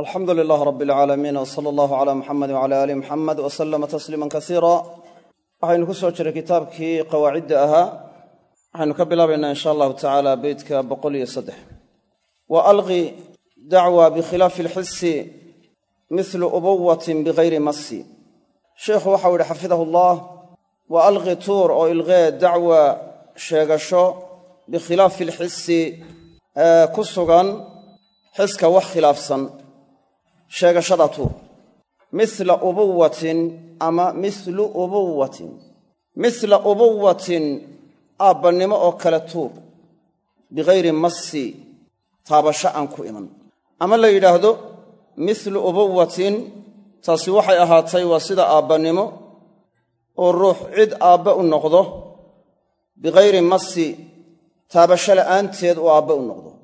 alxamdu lilaah rab alcaalamiin w sala allahu cala muxamed wcala aali muxamed w salama tasliima kasiira waxaynu ku soo jiray kitaabkii qawaacidda ahaa. Waxaynu ka bilaabaynaa in sha allahu tacaala beytka boqol iyo saddex. Wa alqi dacwa bikhilaafi alxisi mithlu ubuwatin bigayri masi sheikhu waxau yihi xafidahu allah wa alqi tuur oo ilqee dacwa sheegasho bikhilaafi alxisi ku sugan xiska wax khilaafsan sheegashada tuur mila ubuwatin ama milu ubuwatin. Mila ubuwatin aabbannimo oo kale tuur. Bigayri masi taabasho aan ku iman. Ama la yidhaahdo milu ubuwatin taasi waxay ahaatay waa sida aabbannimo oo ruux cid aabbe u noqdo. Bigayri masi taabasho la'aanteed uu aabbe u noqdo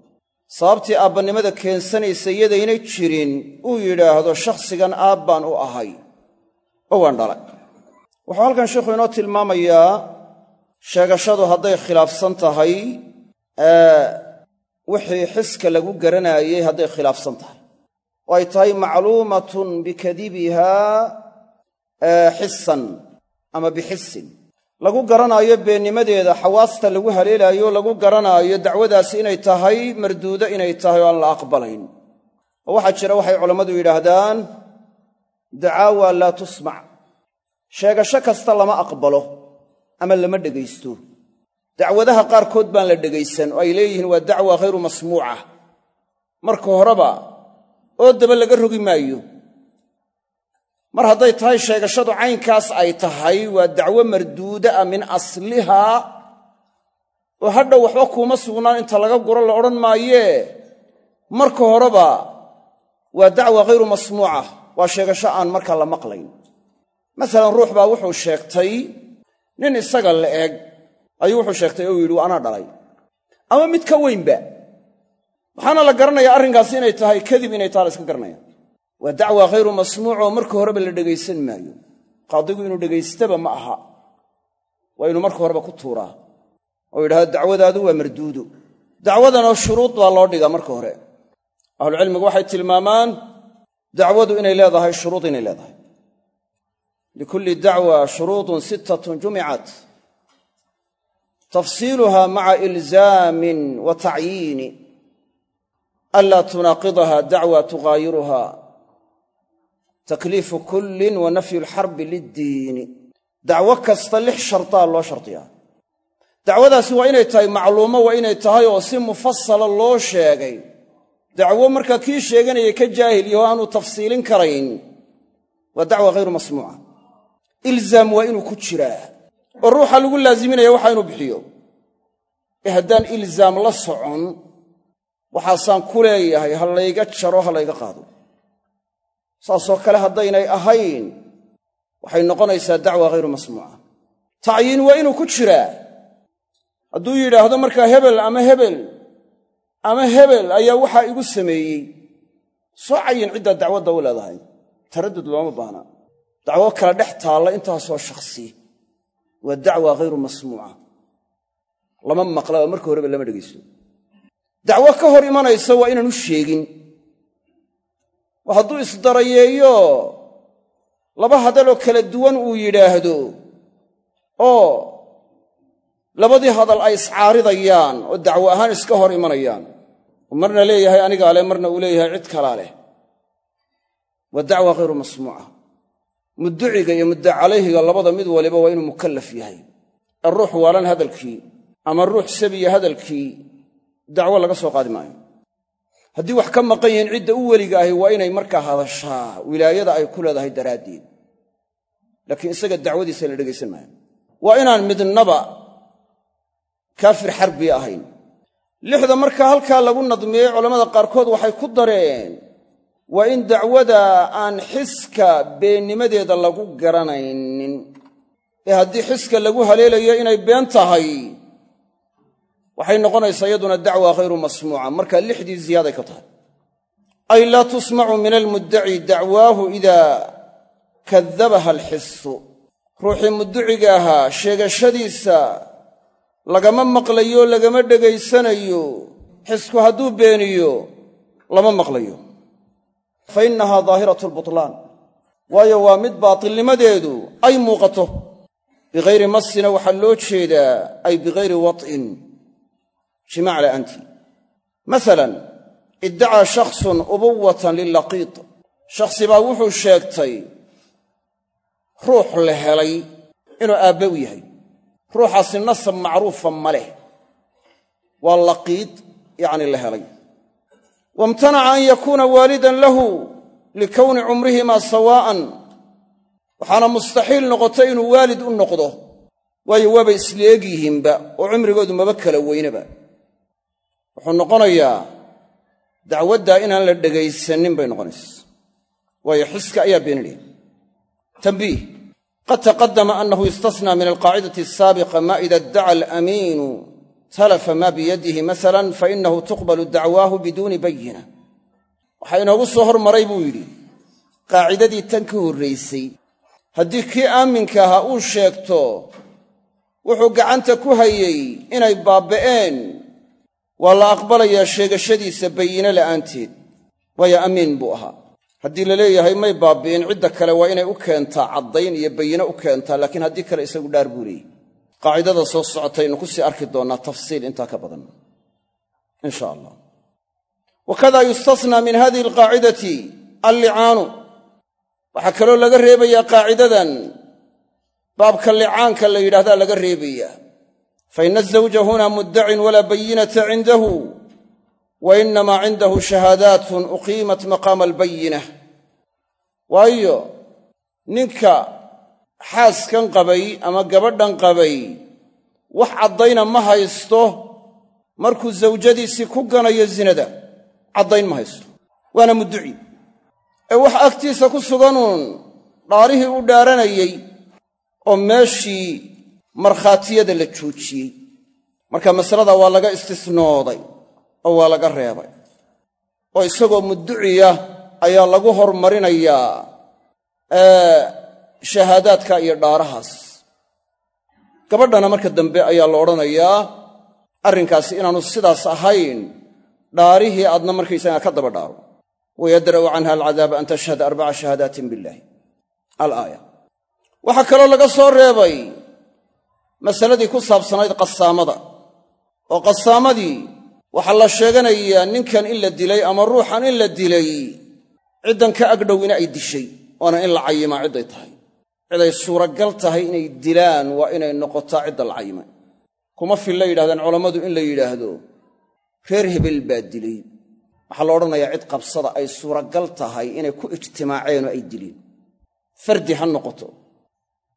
sababtii aabbannimada keensanaysa yadaynay jirin uu yidhaahdo shakhsigan aabbaan u ahay. Oo waan dhalay. Wuxuu halkan sheikhu inoo tilmaamayaa sheegashadu hadday khilaafsan tahay wixii xiska lagu garanaayey hadday khilaafsan tahay. Oo ay tahay macluumatun bikadibihaa xisan ama bixisin lagu garanaayo beennimadeeda xawaasta lagu haleelaayo lagu garanaayo dacwadaasi inay tahay marduudo inay tahay oo aan la aqbalayn. Oo waxaa jira waxay culammadu yidhaahdaan dacaawa laa tusmac. Sheegasho kasta lama aqbalo ama lama dhegaysto dacwadaha qaarkood baan la dhegaysan oo ay leeyihiin waa dacwa khayru masmuuca. Marka horeba oo daba laga rogi maayo mar hadday tahay sheegashadu caynkaas ay tahay waa dacwo marduuda a min aslihaa oo hadhow waxba kuuma sugnaan inta laga guro la odhan maayee marka horeba waa dacwa khayru masmuuca. Waa sheegasho aan markaa la maqlayn. Masalan ruux baa wuxuu sheegtay nin isaga la eg ayuu wuxuu sheegtay oo yidhi waa anaa dhalay. Ama mid ka weynba waxaana la garanayaa arrinkaasi inay tahay kadib inay taha la iska garanaya waa dacwa khayru masmuuc oo marka horeba la dhegaysan maayo. Qaadigu inuu dhegaystaba ma aha. Waa inuu marka horeba ku tuuraa. Oo yidhahdo dacwadaadu waa marduudo dacwadanoo shuruud baa loo dhigaa marka hore. Ahlucilmigu waxay tilmaamaan dacwadu inay leedahay shuruud inay leedahay. Likulli dacwa shuruudun sittatun jumicat. Tafsiiluha maca ilzaamin wa tacyiini. Anlaa tunaaqidaha dacwa tughaayiruha takliifu kullin wa nafyu lxarbi liddiini. Dacwo kasta lix shartaa loo shardiyaa dacwadaasi waa inay tahay macluumo waa inay tahay oo si mufasala loo sheegay. Dacwo markaa kii sheeganaya ka jaahil yaho aanu tafsiilin karayn waa dacwa khayru masmuuca. Ilzaam waa inuu ku jiraa. Oo ruuxa lagu laaziminaya waxa inuu bixiyo. Ee haddaan ilzaam la socon waxaasaan ku leeyahay ha layga jaro ha qaado saasoo kale haddaynay ahayn waxay noqonaysaa dacwa khayru masmuuca. Tacyiin waa inuu ku jiraa. Hadduu yidhaahdo markaa hebel ama hebel ama hebel ayaa waxaa igu sameeyey. Soo cayin ciddaa dacwadda u leedahay. Taraddud looma baahna. Dacwo kale dhex taalla intaasoo shakhsi. Waa dacwa khayru masmuuca. Lama maqla oo marka horeba lama dhegaysto dacwo ka hor imanaysa waa inaan u sheegin hadduu isdarayeeyo laba hadaloo kala duwan uu yidhaahdo oo labadii hadal ay iscaaridayaan oo dacwo ahaan iska hor imanayaan. Marna leeyahay anigaa leh marna uu leeyahay cid kalaa leh. Waa dacwa khayru masmuuca. Mudduciga iyo mudda calayhiga labada mid waliba waa inuu mukallaf yahay. Ee ruux waalan hadalkii ama ruux sabiya hadalkii dacwo laga soo qaadi maayo haddii wax ka maqan yihiin cidda u weliga ahi waa inay markaa hadashaa wilaayada ay ku leedahay daraaddeed. Laakiin isaga dacwadiisa la dhegaysan maayo. Waa inaan midnaba kaafir xarbi ahayn. Lixda markaa halkaa lagu nadmiyey culammada qaarkood waxay ku dareen waa in dacwada aan xiska beennimadeeda lagu garanaynin ee haddii xiska lagu haleelayo inay been tahay waxay noqonaysaa iyaduna dacwa khayru masmuuca. Markaa lixdii ziyaaday ka tahay. Ay laa tusmacu min almuddaci dacwaahu idaa kadabaha alxisu ruuxii mudduciga ahaa sheegashadiisa lagama maqlayo lagama dhegaysanayo xisku hadduu beeniyo lama maqlayo. Fa innahaa daahiratu lbutlaan. Waayo waa mid baatilnimadeedu ay muuqato. Bikayri masina waxaa loo jeedaa ay bikayri wat'in jimaac la'aantii masalan iddacaa shakhsun ubuwatan lilaqiid shakhsi baa wuxuu sheegtay ruux la helay inuu aabbe u yahay. Ruuxaasi nasab macruufa ma leh. Waa laqiid yacni la helay. Waimtanaca an yakuuna waalidan lahu likowni cumrihimaa sawaa'an. Waxaana mustaxiil noqotay inuu waalid u noqdo. Waayo waabay yihiinba oo cumrigoodu maba kala weynaba wuxuu noqonayaa dacwaddaa inaan la dhegaysanin bay noqonaysa. Waayo xiska ayaa beeninaya tambiih qad taqadama annahu yustasnaa min alqaacidati asaabiqa ma ida iddaca alamiinu talafa maa biyadihi masalan fainahu tuqbalu dacwaahu biduuni bayina waxaa inoogu soo hormaray buu yidhi. Qaacidadii tan ka horraysay haddii kii aaminka ahaa uu sheegto wuxuu gacanta ku hayey inay baabba'een waa la aqbalayaa sheegashadiisa bayine la'aanteed. Waayo amiin buu ahaa. Haddii la leeyahay may baabbi'in cidda kale waa inay u keentaa caddayn iyo bayine u keentaa laakiin haddii kale isagu dhaar buu leeyey qaacidada soo socotaynu ku sii arki doonnaa tafsiil intaa ka badan. Insha allah. Wakada yustasnaa min hadihi alqaacidati allicaanu waxaa kaloo laga reebayaa qaacidadan. Baabka licaanka la yidhahdaa laga reebayaa fa ina azawja huna muddacin walaa bayinata cindahu wa inamaa cindahu shahaadaatun uqiimat maqaama albayina waayo ninka xaaskan qabay ama gabadhan qabay wax caddayna ma haysto markuu zawjadiisii ku ganayo zinada caddayn ma haysto waana mudduci ee wax agtiisa ku suganuun dhaarihii u dhaaranayey oo meeshii markhaatiyada la joojiyey. Marka masalada waa laga istisnooday oo waa laga reebay. Oo isagoo mudduciya ayaa lagu hormarinayaa shahaadaadka iyo dhaarahaas. Gabadhana marka dambe ayaa la odhanayaa arrinkaasi inaanu sidaas ahayn dhaarihii aadna markaysagaa ka daba dhaaro wayadra'u canha alcadaaba an tashhada arbaca shahaadaatin billahi alaaya waxaa kaloo laga soo reebay masaladii ku saabsanayd qasaamada oo qasaamadii waxaa la sheeganayaa ninkan in la dilay ama ruuxan in la dilay ciddan ka agdhowina ay dishay waana in la cayimaa cidday tahay. Ciday suuragal tahay inay dilaan waa inay noqotaa cidda la cayimay kuma filla yidhahdeen culammadu in la yidhaahdo reer hebel baa dilay. Waxaa la odhanayaa cid qabsada ay suuragal tahay inay ku ijtimaaceen oo ay dileen. Fardi ha noqoto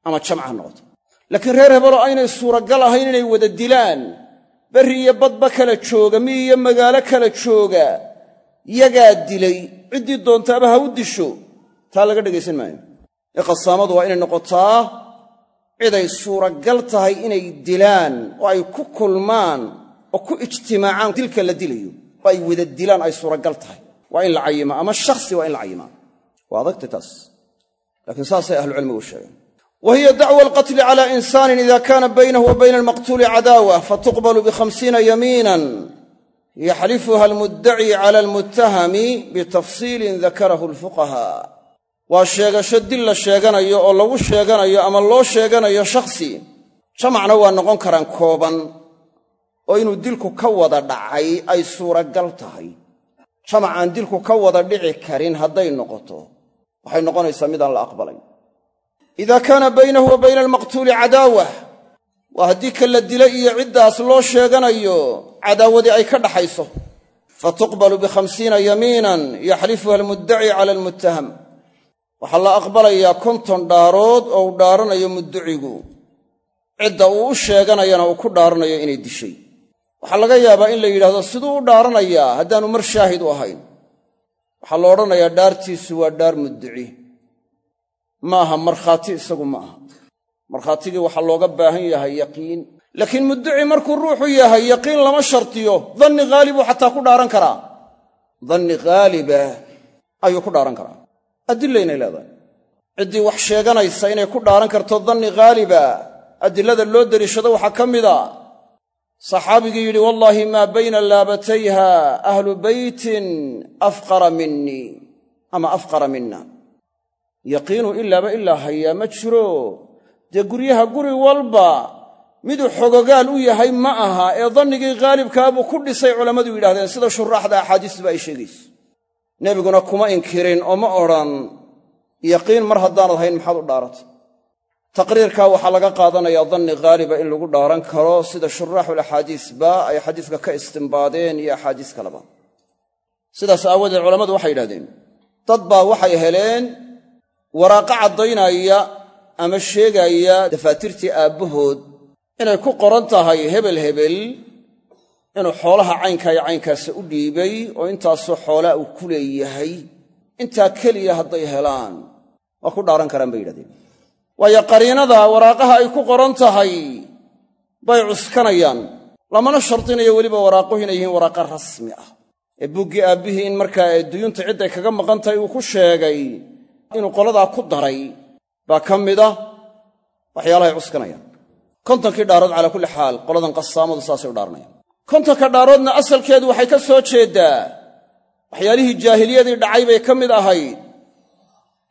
ama jamc ha noqoto laakiin reer hebeloo aynay suuragal ahayn inay wada dilaan. Berri iyo badba kala jooga mi iyo magaalo kala jooga. Yagaa dilay. Ciddii doontaaba ha u disho? Taa laga dhegaysan maayo. Ee qasaamadu waa inay noqotaa ciday suuragal tahay inay dilaan oo ay ku kulmaan oo ku ijtimaacaan dilka la dilayo. Oo ay wada dilaan ay suuragal tahay. Waa in la cayimaa ama shakhsi waa in la cayimaa waa adagtay taas. Laakiin saasay ahlucilmigu sheegeen wa hiya dacwa alqatli cala insaanin ida kaana baynahu wa bayna almaqtuuli cadaawa fatuqbalu bikhamsiina yamiinan yaxlifuha almuddaci cala almuttahami bitafsiilin dakarahu alfuqahaa waa sheegasho dil la sheeganayo oo lagu sheeganayo ama loo sheeganayo shakhsi jamacna waa noqon karaan kooban oo inuu dilku ka wada dhacay ay suuragal tahay jamac aan dilku ka wada dhici karin hadday noqoto waxay noqonaysaa midaan la aqbalayn idaa kaana baynahu wa bayna almaqtuuli cadaawah waa haddii ka la dilay iyo ciddaas loo sheeganayo cadaawadii ay ka dhaxayso fatuqbalu bikhamsiina yamiinan yaxlifuha almuddaci cala almuttaham waxaa la aqbalayaa konton dhaarood oo uu dhaaranayo mudducigu cidda uu u sheeganayana uu ku dhaaranayo inay dishay waxaa laga yaabaa in la yidhahdo siduu u dhaaranayaa haddaanu mar shaahid u ahayn waxaa la odhanayaa dhaartiisu waa dhaar mudduci ma aha markhaati isagu ma aha. Markhaatigii waxaa looga baahan yahay yaqiin. Laakiin mudduci markuu ruuxu yahay yaqiin lama shartiyo. Danni haalibuu xataa ku dhaaran karaa. Danni haaliba ayuu ku dhaaran karaa. Adilla inay leedahay. Ciddii wax sheeganaysa inay ku dhaaran karto danni haaliba adilada loo deliishado waxaa ka mida saxaabigii yidhi wallaahi maa bayna laabatayha ahlu beytin afqara minii ama afqara mina yaqiinu ilaaba ilaa hayaa ma jiro. Dee guryaha guri walba miduu xogogaal u yahay ma aha ee dannigii khaalibkaabuu ku dhisay culammadu yidhahdeen sida shuraaxda axaadiistuba ay sheegayso nebiguna kuma inkirin oo ma odhan yaqiin mar haddaanad hayn maxaad u dhaaratay. Taqriirkaa waxaa laga qaadanayaa danni haaliba in lagu dhaaran karo sida shuraaxul axaadiisba ay xadiiska ka istimbaadeen iyo axaadiis kaleba. Sidaas aawadeed culammadu waxay yidhahdeen dad baa waxay heleen waraaqo caddaynaya ama sheegaya dafaatirtii aabbahood inay ku qoran tahay hebel hebel inuu xoolaha caynkaa iyo caynkaasa u dhiibay oo intaasoo xoolaa uu ku leeyahay intaa keliya hadday helaan waa ku dhaaran karaan bay yidhahdeen. Waayo qariinada waraaqaha ay ku qoran tahay bay cuskanayaan. Lamana shardinayo weliba waraaquhu inay yihiin waraaqa rasmi ah. Ee buggii aabbihii in markaa duyunta cidday kaga maqan tahay uu ku sheegay inuu qoladaa ku daray baa ka mida waxyaalahay cuskanayaan. Kontonkii dhaarood calaa kulli xaal qoladan qasaamadu saasay u dhaaranayaan kontonka dhaaroodna asalkeedu waxay ka soo jeeddaa waxyaalihii jaahiliyadii dhacay bay ka mid ahayd.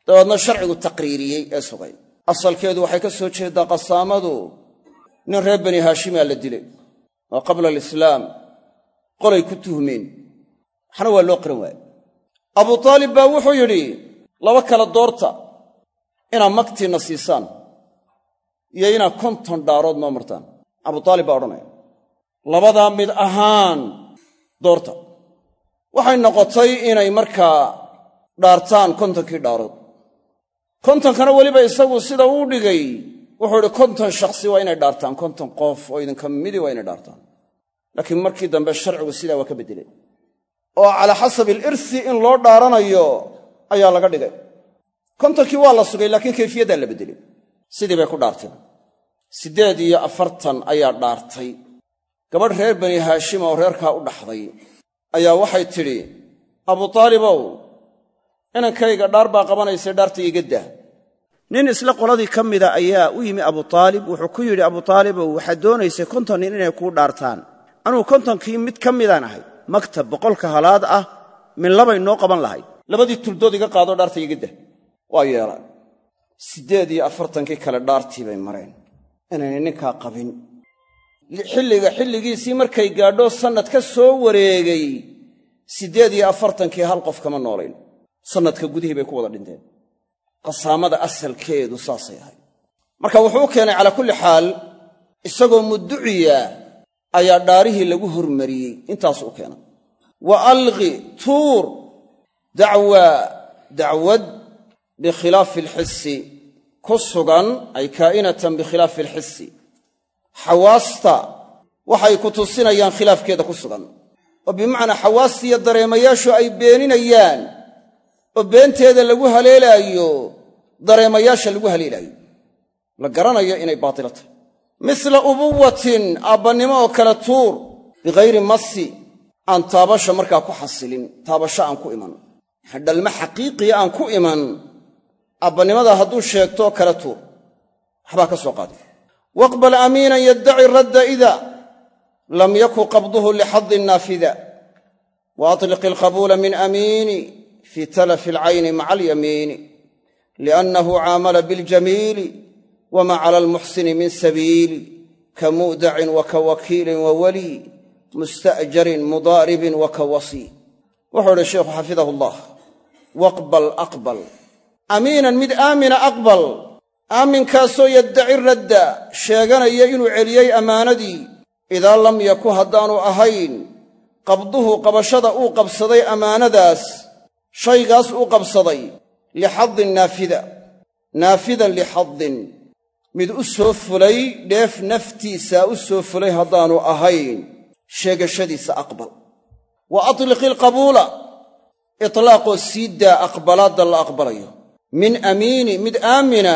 Dabeedna sharcigu taqriiriyey ee sugay. Asalkeedu waxay ka soo jeeddaa qasaamadu nin reer bani haashimaa la dilay. Oo qabla alislaam qolay ku tuhmeen waxna waa loo qiran waaye abu taalib baa wuxuu yidhi laba kala doorta inaad magtiinna siisaan iyo inaad konton dhaarood noo martaan. Abu taalib baa odhanaya labadaa mid ahaan doorta. Waxay noqotay inay markaa dhaartaan kontonkii dhaarood. Kontonkana weliba isagu sida uu dhigay wuxuu idhi konton shakhsi waa inay dhaartaan konton qof oo idinka midi waa inay dhaartaan. Laakiin markii dambe sharcigu sidaa waa ka beddelay. Oo calaa xasabi alirsi in loo dhaaranayo ayaa laga dhigay. Kontonkii waa la sugay laakiin kayfiyaddaa la beddelay. Sidii bay ku dhaarteen. Siddeed iyo afartan ayaa dhaartay. Gabadh reer bani haashima oo reerkaa u dhaxday ayaa waxay tidhi abu taalibow inankayga dhaar baa qabanaysa dhaarta iga daa. Nin isla qoladii ka mida ayaa u yimi abu taalib. Wuxuu ku yidhi abu taalibow waxaad doonaysay konton nin inay kuu dhaartaan. Anugu kontonkii mid ka midaan ahay maktab boqolka halaad ah min labay noo qaban lahayd labadii tuldood iga qaadoo dhaarta iga dah waa yeelaan siddeed iyo afartankii kale dhaartii bay mareen. Inaynay ninkaa qabin. Xilliga xilligiisii markay gaadho sannad ka soo wareegay siddeed iyo afartankii hal qof kama noolayn. Sannadka gudihii bay ku wada dhinteen qasaamada asalkeedu saasay ahayd. Marka wuxuu u keenay calaa kulli xaal isagoo mudduciya ayaa dhaarihii lagu hormariyey. Intaasuu u keenay. Wa alqi tuur dacwa dacwad bikhilaafi alxisi ku sugan ay kaa'inatan bikhilaafi alxisi xawaasta waxay ku tusinayaan khilaafkeeda ku sugan. Oo bimacnaa xawaastiiyo dareemayaashu ay beeninayaan. Oo beenteeda lagu haleelaayo dareemayaasha lagu haleelaayo. La garanayo inay baatilo tahay. Misla ubuwatin aabbannimo oo kale tuur. Bighayri masi aan taabasha markaa ku xasilin taabasho aan ku iman dhalma xaqiiqiya aan ku iman aabbannimada hadduu sheegto kale tuur. Waxbaa ka soo qaaday waqbal amiinan yaddaci radda ida lam yaku qabduhu lixadin naafida. Wa atliq alqabuula min amiini fii talafi alcayni maca alyamiini liannahu caamala biاljamiili wama cala almuxsini min sabiili ka mu'dacin wa wakiilin wa musta'jarin mudaaribin wa ka wuxuu idhi sheikhu xafidahu allah waqbal aqbal. Amiinan mid aamina aqbal. Aaminkaasoo yaddaci radda sheeganaya inuu celiyey ammaanadii idaa lam yaku haddaanu ahayn qabduhu qabashada uu qabsaday ammaanadaas shaygaas uu qabsaday lixadin naafida. Naafidan lixadin mid u soo fulay dheef naftiisa u soo fulay haddaanu ahayn sheegashadiisa aqbal. Wa atliqi alqabuula itlaaqoo sii daa aqbalaadda la aqbalayo. Min amiini mid aamina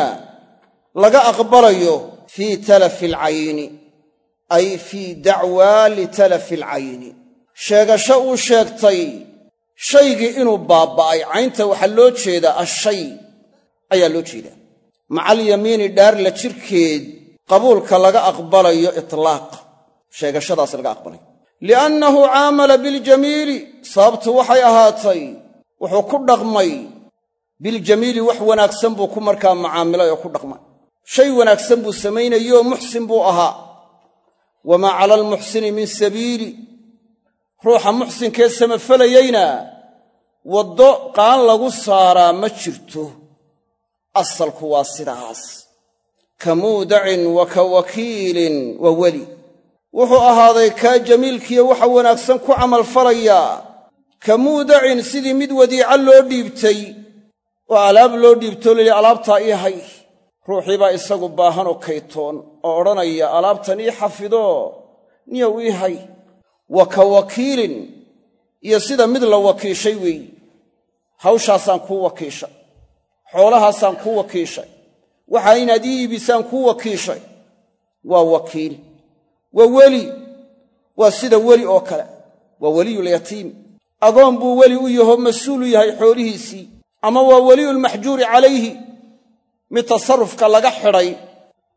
laga aqbalayo fii talafi alcayni ay fii dacwaa litalafi alcayni sheegasho uu sheegtay shaygii inuu baabba'ay caynta waxaa loo jeedaa ashay ayaa loo jeedaa. Macalyamiini dhaarla jirkeed qabuulka laga aqbalayo itlaaq. Sheegashadaas laga aqbalayo liannahu caamala biljamiili sababtu waxay ahaatay wuxuu ku dhaqmay biljamiili wax wanaagsan buu ku markaa macaamilay oo ku dhaqmay shay wanaagsan buu samaynayoo muxsin buu ahaa wamaa cala almuxsini min sabiili ruuxa muxsinkee samafalayeyna waddo qaan lagu saaraa ma jirto asalku waa sidaas ka muudacin wa ka wakiilin wa weli wuxuu ahaaday kaa jamiilkiiyo waxa wanaagsan ku camalfalayaa ka muudacin sidii mid wadiica loo dhiibtay oo alaab loo dhiibtoo lili alaabtaa ii hay. Ruuxii baa isagu baahan oo kaytoon oo odhanaya alaabtan ii xafido niyow ii hay. Wa ka wakiilin iyo sida mid la wakiishay weeyi hawshaasaan kuu wakiishay xoolahaasaan kuu wakiishay waxaa inaad ii iibisaan kuu wakiishay. Waa wakiil waa weli waa sida weli oo kale. Waa weliyulyatiim agoon buu weli u yaho mas'uulu yahay xoolihiisii. Ama waa weliyulmaxjuuri calayhi. Mid tasarrufka laga xidhay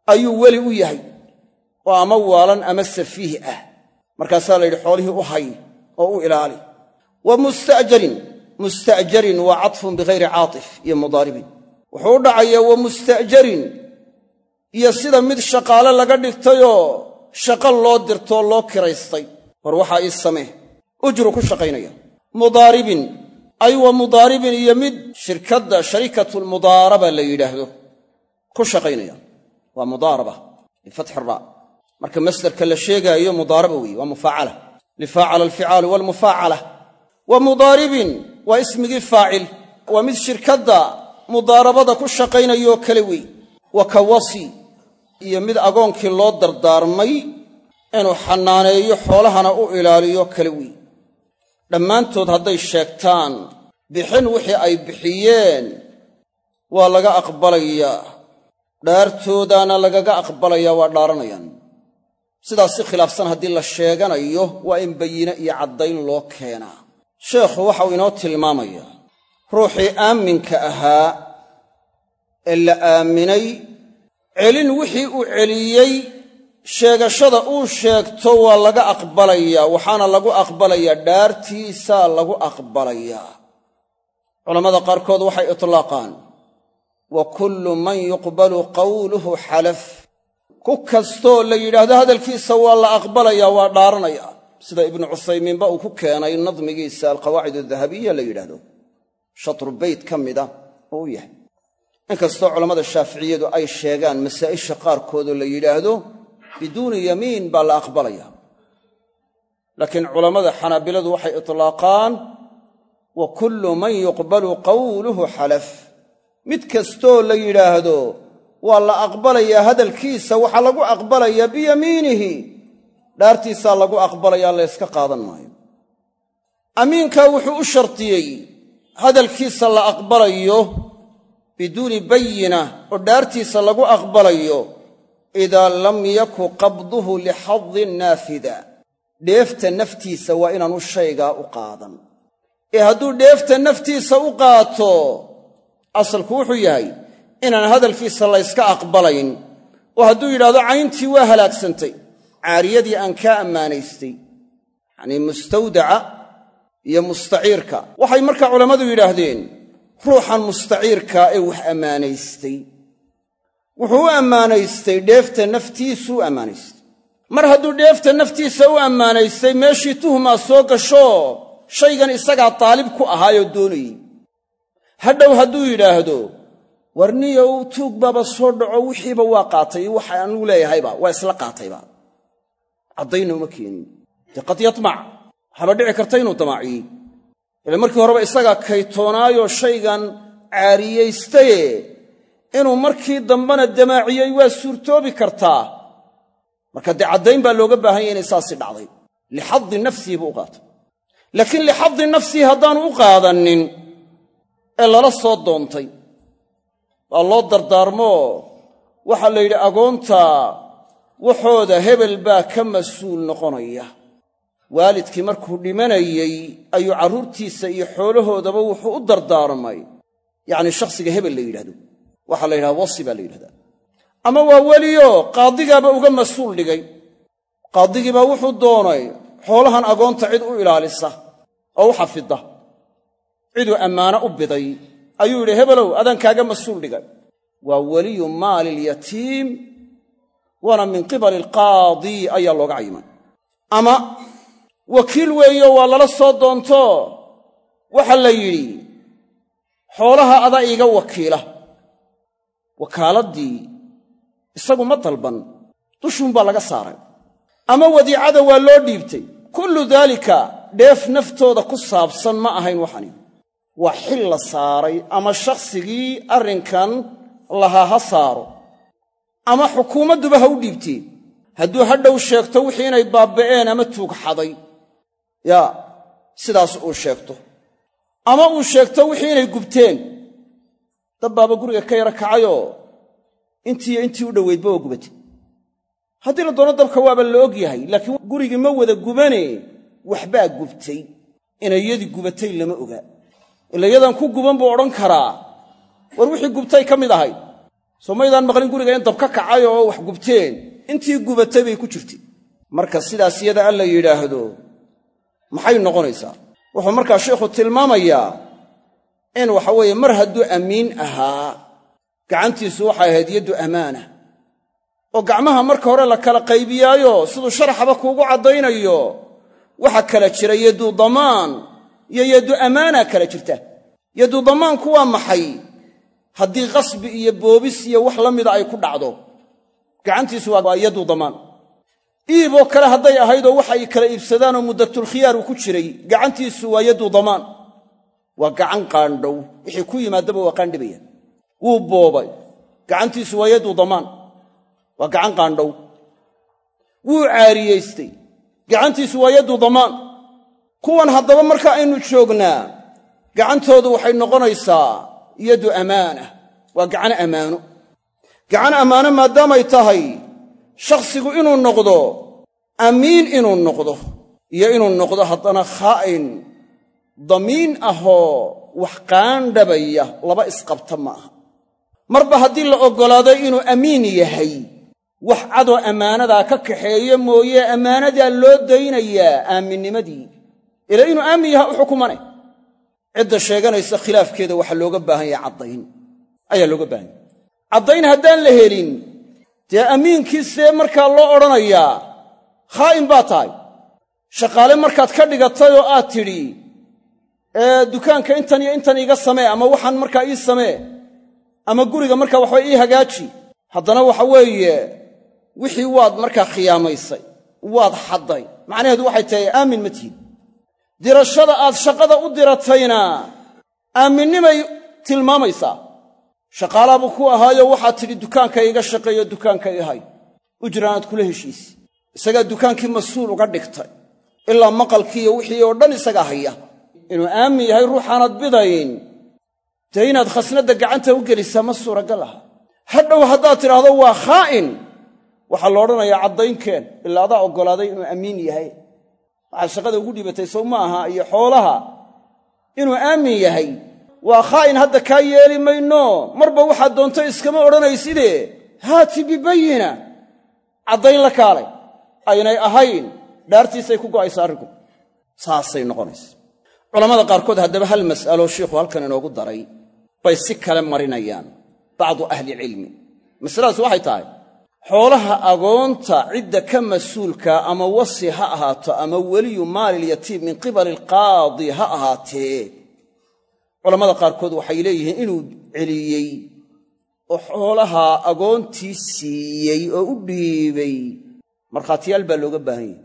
ayuu weli u yahay. Oo ama waalan ama safiih ah. Markaasaa la yidhi xoolihii u hay oo u ilaali. Wa musta'jarin. Musta'jarin waa cadfun bihayri caatif iyo mudaaribin. Wuxuu u dhacayaa wa musta'jarin. Iyo sida mid shaqaale laga dhigtayoo shaqo loo dirtoo loo kiraystay. War waxaa ii samee. Ujru ku shaqaynaya. Mudaaribin. Ay wa mudaaribin iyo mid shirkadda sharikatulmudaaraba la yidhaahdo. Ku shaqaynaya. Waa mudaaraba. Bifatxi raa marka masdarka la sheegaayo mudaaraba weeye. Waa mufaacala. Lifaacala alficaalu waalmufaacala wa mudaaribin. Waa ismigii faacil. Waa mid shirkadda mudaarabada ku shaqaynayoo kale wey wa ka wasi iyo mid agoonkii loo dardaarmay inuu xanaaneeyo xoolahana u ilaaliyo kale wey dhammaantood hadday sheegtaan bixin wixii ay bixiyeen waa laga aqbalayaa dhaartoodaana lagaga aqbalayaa waa dhaaranayaan. Sidaas si khilaafsan haddii la sheeganayo waa in bayine iyo caddayn loo keenaa. Sheekhu waxau inoo tilmaamayaa ruuxii aaminka ahaa ee la aaminay celin wixii uu celiyey sheegashada uu sheegto waa laga aqbalayaa waxaana lagu aqbalayaa dhaartiisaa lagu aqbalayaa culammada qaarkood waxay itlaaqaan wa kullu man yuqbalu qawluhu xalaf. Ku kastoo la yidhaahdo hadalkiisa waa la aqbalayaa waa dhaaranaya. Sida ibnu cuthaymiinba uu ku keenay nadmigiisa alqawaacid adahabiya la yidhaahdo. Shatru beyt ka mida oo u yahay inkastoo culammada shaaficiyadu ay sheegaan masaa'isha qaarkoodoo la yidhaahdo biduuni yamiin baa la aqbalaya. Laakiin culammada xanaabiladu waxay itlaaqaan wa kullu man yuqbalu qawluhu xalaf. Mid kastoo la yidhaahdo waa la aqbalayaa hadalkiisa waxaa lagu aqbalayaa biyamiinihi. Dhaartiisaa lagu aqbalayaa layska qaadan maayo. Amiinkaa wuxuu u shardiyey hadalkiisa la aqbalayo biduuni bayina oo dhaartiisa lagu aqbalayo idaa lam yaku qabduhu lixadin naafida. Dheefta naftiisa waa inaanu shaygaa u qaadan. Ee hadduu dheefta naftiisa u qaato asalku wuxuu yahay inaan hadalkiisa layska aqbalayn oo hadduu yidhahdo cayntii waa halaagsantay caariyadii aan kaa ammaanaystay yacnii mustawdaca iyo mustaciirka. Waxay markaa culammadu yidhaahdeen ruuxan mustaciirkaa ee wax ammaanaystay. Wuxuu u ammaanaystay dheefta naftiisuu u ammaanaystay. Mar hadduu dheefta naftiisa u ammaanaystay meeshii tuhmaa soo gasho shaygan isagaa daalib ku ahaayoo doonayey. Hadhow hadduu yidhaahdo warniyow tuug baaba soo dhaco wixiiba waa qaatay waxa anugu leeyahayba waa isla qaatayba. Caddayna uma keenin. Dee qad yatmac. Waxaaba dhici karta inuu damaaciyey ila markii horeba isagaa kaytoonaayoo shaygan caariyaystaye inuu markii dambena damaaciyey waa suurtoobi kartaa. Marka dee caddayn baa looga baahan yahy inay saasi dhacday. Lixadi nafsihi buu u qaatay. Laakiin lixadi nafsihi haddaanu u qaadanin ee lala soo doontay. Waa loo dardaarmoo waxaa la yidhi agoonta waxooda hebel baa ka mas'uul noqonaya waalidkii markuu dhimanayey ayuu carruurtiisa iyo xoolahoodaba wuxuu u dardaarmay. Yacnii shakhsiga hebel la yidhahdo waxaa la yidhahda wasi baa la yidhahdaa. Ama waa weliyo qaadigaaba uga mas'uul dhigay. Qaadigiibaa wuxuu doonay xoolahan agoonta cid u ilaalisa oo u xafida ciduu ammaano u biday ayuu yidhi hebelow adaan kaaga mas'uul dhigay. Waa weliyu maali lyatiim waana min qibali alqaadi ayaa looga cayimay ama wakiil weeyo waa lala soo doonto. Waxa la yidhi xoolaha adaa iiga wakiila. Wakaaladii isagu ma dalban dushuunbaa laga saaray. Ama wadiicada waa loo dhiibtay. Kullu daalika dheef naftooda ku saabsan ma ahayn waxani. Waa xil la saaray ama shakhsigii arrinkan lahaa ha saaro. Ama xukuumadduba ha u dhiibteen hadduu hadhow sheegto wixii inay baabba'een ama tuug xaday yaa sidaas uu sheegto. Ama uu sheegto wixii inay gubteen. Dabbaaba guriga ka yara kacayoo intiiyo intii u dhoweydba waa gubatay haddii la doono dabka waaba la og yahay laakiin gurigii ma wada gubane waxbaa gubtay. Inay yadii gubatay lama oga. Ila yadan ku guban buu odhan karaa. War wixii gubtay ka mid ahayd soo maydaan maqlin guriga in dab ka kacay oo wax gubteen. Intii gubatay bay ku jirtay. Marka sidaas yada alla yidhaahdo maxay noqonaysaa wuxuu markaa sheikhu tilmaamayaa in waxa weeye mar hadduu amiin ahaa gacantiisu waxay ahayd yaddu amaana. Oo gacmaha marka hore la kala qaybiyaayo siduu sharaxaba kuugu caddaynayo waxa kala jira yaddu damaan iyo yaddu amaana kala jirta. Yaddu damaanku waa maxay? Haddii qasbi iyo boobis iyo wax la mida ay ku dhacdo gacantiisu waa yaddu damaan iiboo kale hadday ahaydoo wax ay kala iibsadaanoo muddatulkhiyaar uu ku jiray gacantiisu waa yaddu damaan. Waa gacan qaandhow. Wixii ku yimaadaba waa qaandhibaya wuu boobay. Gacantiisu waa yaddu damaan. Waa gacan qaandhow. Wuu caariyaystay gacantiisu waa yaddu damaan. Kuwan haddaba marka aynu joognaa gacantoodu waxay noqonaysaa yaddu amaana waa gacan ammaano gacan ammaano maadaamay tahay shakhsigu inuu noqdo amiin inuu noqdo iyo inuu noqdo haddana khaa'in damiin ahoo wax qaandhabaya laba isqabta ma aha. Marba haddii la oggolaaday inuu amiin yahay wax cadoo ammaanadaa ka kaxeeyo mooye ammaanadaa loo daynayaa aaminnimadii ila inuu aamin yaha u xukumane. Cidda sheeganaysa khilaafkeeda waxaa looga baahan yahay caddayn. Ayaa looga baahan yahay. Caddayn haddaan la helin dee amiinkiisee markaa loo odhanayaa khaa'in baa tahay. Shaqaale markaad ka dhigatay oo aad tidhi ee dukaanka intan iyo intan iiga samee ama waxaan markaa ii samee ama guriga markaa waxba ii hagaaji. Haddana waxa weeye wixii waad markaa khiyaamaysay waad xadday. Macnaheedu waxay tahay aamin ma tihin dirashada aad shaqada u diratayna aaminnimay tilmaamaysaa shaqaalaabuu ku ahaayo waxaad tidhi dukaanka iga shaqeeyo dukaanka i hay ujraanaad kula heshiisi isagaa dukaankii mas'uul uga dhigtay. Ilaa maqalkiiyo wixii oo dhan isagaa haya. Inuu aamin yahay ruuxaanad bidayn. Dee inaad khasnadda gacanta u gelisaa ma suuragal aha. Hadhow haddaad tidhaahdo waa khaa'in. Waxaa la odhanayaa caddaynkeen ilaa adaa oggolaaday inuu amiin yahay. Waxaad shaqada ugu dhibatay sow ma aha iyo xoolaha inuu aamin yahay waa khaa'in hadda kaa yeeli mayno? Marba waxaad doonto iskama odhanayside. Haati bibayina. Caddayn la kaalay. Aynay ahayn. Dhaartiisay ku go'aysa arrinku. Saasay noqonaysa. Culamada qaarkood haddaba hal mas'alo shiikhu halkan inoogu daray bay si kale marinayaan bacdu ahlicilmi masaladaas waxay tahay xoolaha agoonta cidda ka mas'uulkaa ama wasi ha ahaato ama weliyu maalilyatiim min qibali alqaadi ha ahaatee culammada qaarkood waxay leeyihiin inuu celiyey oo xoolaha agoontii siiyey oo u dhiibay. Markhaatiyaal baa looga baahan yahay.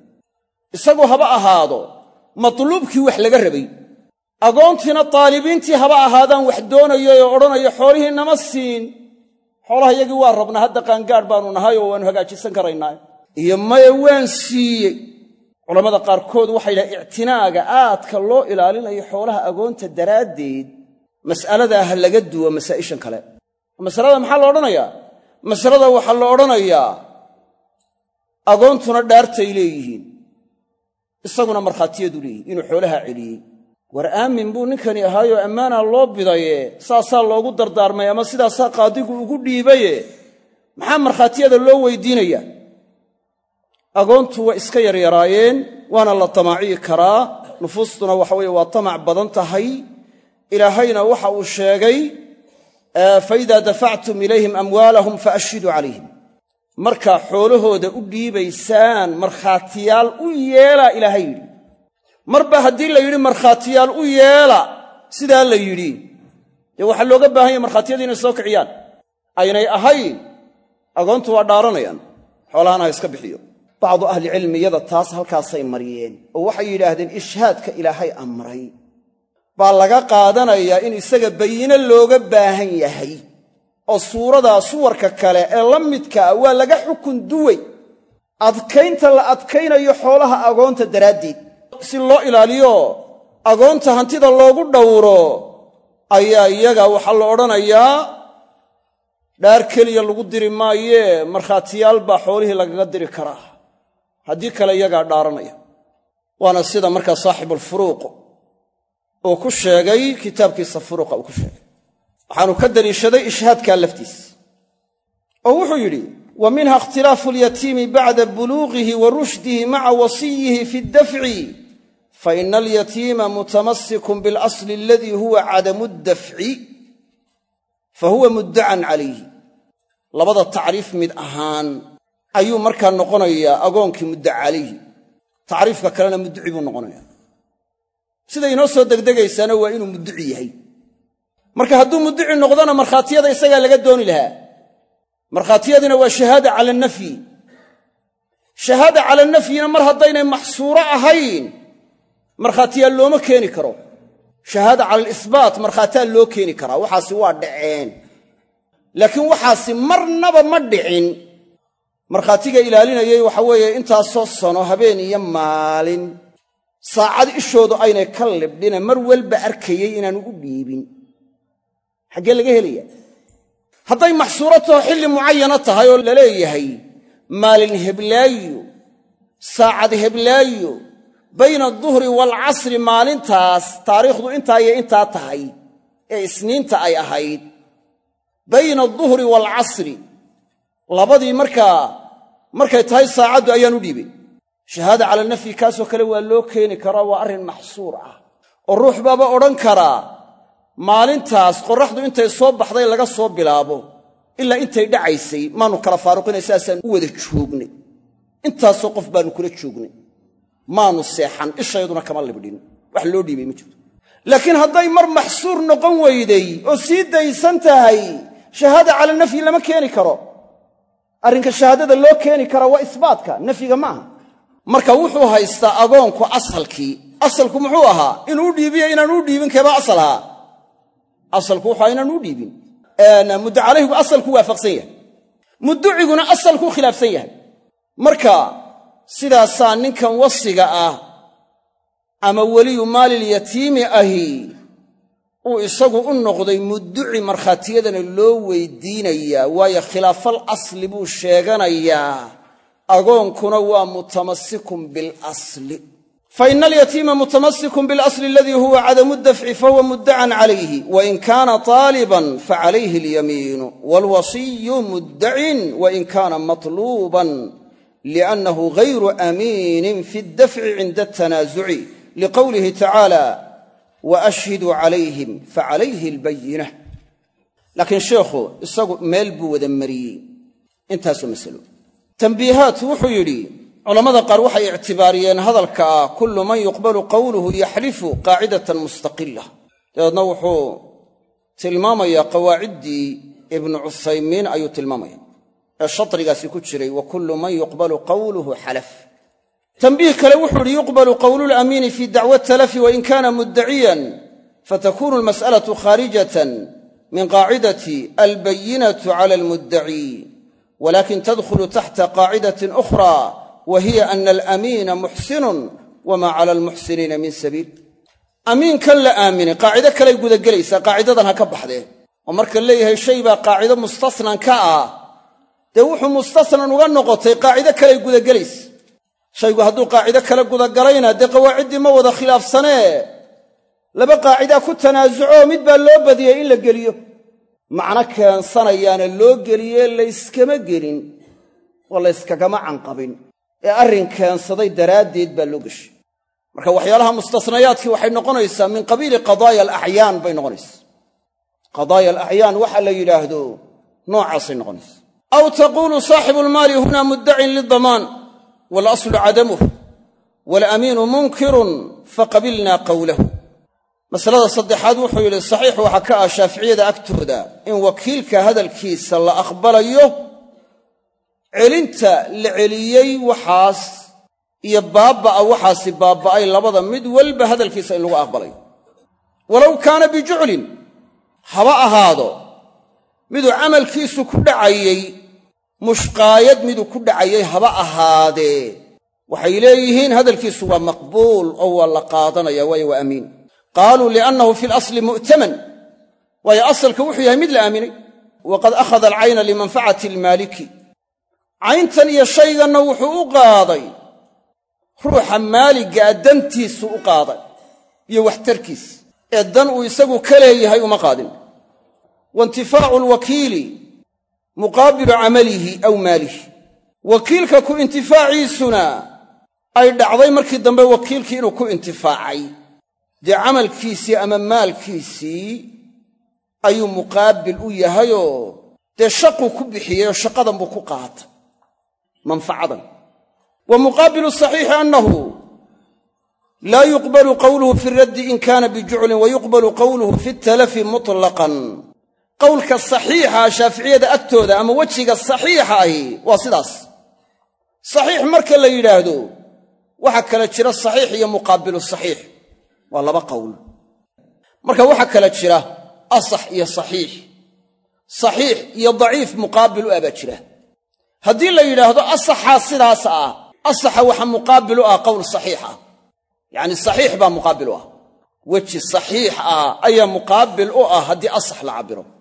Isagoo haba ahaado matluubkii wax laga rabay. Agoontiina taalibiintii haba ahaadaan wax doonayay oo odhanaya xoolihii nama siin. Xoolaha yagii waa rabnaa hadda qaangaadh baanu nahay oo waannu hagaajisan karaynaa iyo maya waan siiyey culammada qaarkood waxay dhahay ictinaaga aadka loo ilaalinayo xoolaha agoonta daraaddeed mas'aladaa ha laga duwo masaa'ishan kale. Masalada maxaa la odhanayaa? Masalada waxaa la odhanayaa agoontuna dhaartay leeyihiin isaguna markhaatiyadu leeyihiin inuu xoolaha celiyey. War aamin buu ninkani ahaayoo ammaana loo bidaye saasaa loogu dardaarmay ama sidaasaa qaadigu ugu dhiibaye? Maxaa markhaatiyada loo weydiinayaa agoontu way iska yaryaraayeen waana la tamaaciyi karaa. Nufuustuna waxa weeye waa tamac badan tahay. Ilaahayna waxa uu sheegay faidaa dafactum ilayhim amwaalahum faashhiduu calayhim. Markaa xoolahooda u dhiibaysaan markhaatiyaal u yeelaa ilaahay yidhi. Marba haddii la yidhi markhaatiyaal u yeela sidaa la yidhi. Dee waxaa looga baahan yahy markhaatiyadii inay soo kiciyaan? Aynay ahayn? Agoontu waa dhaaranayaan. Xoolahana ha iska bixiyo bacdu ahlicilmiyada taas halkaasay mariyeen oo waxay yidhaahdeen ishhaadka ilaahay amray. Baa laga qaadanayaa in isaga bayino looga baahan yahay oo suuradaa suwarka kale ee la midkaa waa laga xukun duway. Adkaynta la adkaynayo xoolaha agoonta daraaddeed. Si loo ilaaliyo agoonta hantida loogu dhowro ayaa iyaga waxaa la odhanayaa dhaar keliya lagu diri maayee markhaatiyaal baa xoolihii lagaga diri karaa haddii kale iyagaa dhaaranaya. Waana sida markaa saaxibulfuruuq uu ku sheegay kitaabkiisa furuuqa uu ku sheegay. Waxaanu ka daliishaday ishhaadkaa laftiis. Oo wuxuu yidhi wa minha ikhtilaafu alyatiimi bacda buluugihi wa rushdihi maca wasiyihi fi ddafci faina alyatiima mutamassikun biاlasli aladii huwa cadamu ddafci fahuwa muddacan calayhi. Labada tacriif mid ahaan ayuu markaa noqonayaa agoonkii mudda calayhi tacriifka kalena mudduci buu noqonaya siday inoo soo degdegaysaana waa inuu mudduci yahay. Marka hadduu mudduci noqdona markhaatiyada isagaa laga dooni lahaa. Markhaatiyadina waa shahaada cala nafyi. Shahaada cala nafyina mar haddaynay maxsuuro ahayn markhaatiyaa looma keeni karo. Shahaada cala alisbaat markhaatia loo keeni karaa. Waxaasi waa dhaceen. Laakiin waxaasi marnaba ma dhicin markhaatiga ilaalinayay waxa weeye intaasoo sano habeen iyo maalin. Saacad ishoodu aynay ka libdhine mar walba arkayey inaanu u dhiibin. Xaggee laga helaya hadday maxsuuro taho xilli mucayana tahay oo la leeyahay maalin heblaayo saacad heblaayo bayna aduhri waalcasri maalintaas taariikhdu intaa iyo intaa tahay ee isniinta ay ahayd bayna aduhri waalcasri labadii markaa markay tahay saacaddu ayaan u dhiibay. Shahaada cala nafyi kaasoo kale waa loo keeni karaa waa arrin maxsuur ah. Oo ruux baaba odhan karaa maalintaas qorraxdu intay soo baxday laga soo bilaabo. Ilaa intay dhacaysay maanu kala faaruqinay sidaasaan u wada joognay. Intaasoo qof baanu kula joognay. Maanu seexan ishayduna kama libdhin. Wax loo dhiibay ma jirto. Laakiin hadday mar maxsuur noqon weyday oo sii daysan tahay shahaada cala nafyi lama keeni karo arrinka shahaadada loo keeni karaa waa isbaatka nafyiga maaha marka wuxuu haystaa agoonku asalkii asalku muxuu ahaa inuu dhiibiyo inaanu u dhiibin keebaa asal ahaa. Asalku wuxu ahaa inaanu u dhiibin. Muddo calayhigu asalku waafaqsan yahay. Mudduciguna asalkuu khilaafsan yahay. Marka sidaasaa ninkan wasiga ah ama weliyu maalilyatiimi ahi uu isagu u noqday mudduci markhaatiyadana loo weydiinayaa waayo khilaafal asli buu sheeganayaa agoonkuna waa mutamassikun bilasli fa ina alyatiima mutamassikun bilasli aladii huwa cadamu dafci fahuwa muddacan calayhi wain kaana taaliban facalayhi alyamiinu waalwasiyu muddacin wain kaana matluuban liannahu gayru aamiinin fi ddafci cinda atanaasuci liqowlihi tacaala waashhiduu calayhim facalayhi albayina. Laakiin sheikhu isagu meel buu wada mariyey. Intaasoo masalo tambiihaat wuxuu yidhi culammada qaar waxay ictibaariyeen hadalka ah kullu man yuqbalu qowluhu yaxlifu qaacidatan mustaqila dabeedna wuxuu tilmaamayaa qawaaciddii ibnu cuthaymiin ayuu tilmaamaya. Ee shadrigaasi ku jiray wa kullu man yuqbalu qowluhu xalaf tambiih kale wuxuu idhi yuqbalu qowlulamiini fi dacwa talafi wain kana muddaciyan fatakunu almas'alatu khaarijatan min qaacidati albayinatu cala almuddaci walakin tadkhulu taxta qaacidatin ukhra wa hiya ana alamiina muxsinun wama cala almuxsiniina min sabiil. Amiinkan la aaminay qaacido kaley gudagelaysaa qaacidadan ha ka baxdee oo marka leeyahay shay baa qaacido mustasnan ka ah. Dee wuxuu mustasnan uga noqotay qaacido kaley gudagelaysa shaygu hadduu qaacido kale gudagalayna dee qawaaciddii ma wada khilaafsanee? Laba qaacidaa ku tanaasucoo mid baa loo badiyey in la geliyo. Macno keensanayaana loo geliyee layskama gelin oo layskagama canqabin. Ee arrin keensaday daraaddeed baa loo geshay. Marka waxyaalaha mustasnayaadkii waxay noqonaysaa min qabiili qadaaya alacyaan bay noqonaysaa. Qadaaya alacyaan waxa la yidhaahdo noocaasay noqonaysa aw taquulu saaxibu lmaali huna muddacin lidamaan waalaslu cadamuh waalamiinu munkirun faqabilna qawlahu. Masalada saddexaad wuxuu yidhi saxiix waxaa ka ah shaaficiyada agtooda in wakiilka hadalkiisa la aqbalayo celinta la celiyey waxaas iyo baabba'a waxaasi baabba'ay labada mid walba hadalkiisa in lagu aqbalayo. Walow kaana bijuclin haba ahaado miduu camalkiisu ku dhacayey mushqaayad miduu ku dhacayey haba ahaadee waxay leeyihiin hadalkiisu waa maqbuul oo waa la qaadanaya waayo waa amiin. Qaaluu liannahu fi lasli mu'taman. Waayo asalka wuxuu yahay mid la aaminay. Waqad akhada alcayna limanfacati almaaliki. Cayntan iyo shayganna wuxuu u qaaday. Ruuxa maaliggaa dantiisu u qaaday iyo waxtarkiis. Ee dan uu isagu ka leeyahay uma qaadin. Waintifaacu alwakiili muqaabilu camalihi aw maalihi. Wakiilka ku intifaaciisuna ay dhacday markii dambe wakiilkii inuu ku intifaacay. Dee camalkiisii ama maalkiisii ayuu muqaabil u yahayoo dee shaquu ku bixiyey oo shaqadan buu ku qaatay manfacadan. Wa muqaabilu saxiixi annahu laa yuqbalu qawluhu fi raddi in kaana bijuclin wa yuqbalu qawluhu fi talafi mutlaqan qowlka saxiixa shaaficiyada agtooda ama wejiga saxiixa ahi waa sidaas. Saxiix marka la yidhaahdo waxaa kala jira saxiix iyo muqaabilu saxiix. Waa laba qowl. Marka waxaa kala jira asax iyo saxiix. Saxiix iyo daciif muqaabil u ah baa jira. Haddii la yidhaahdo asaxaa sidaas ah asaxa waxa muqaabil u ah qowl saxiix ah. Yacni saxiix baa muqaabil u ah. Weji saxiix ah ayaa muqaabil u ah haddii asax la cabbiro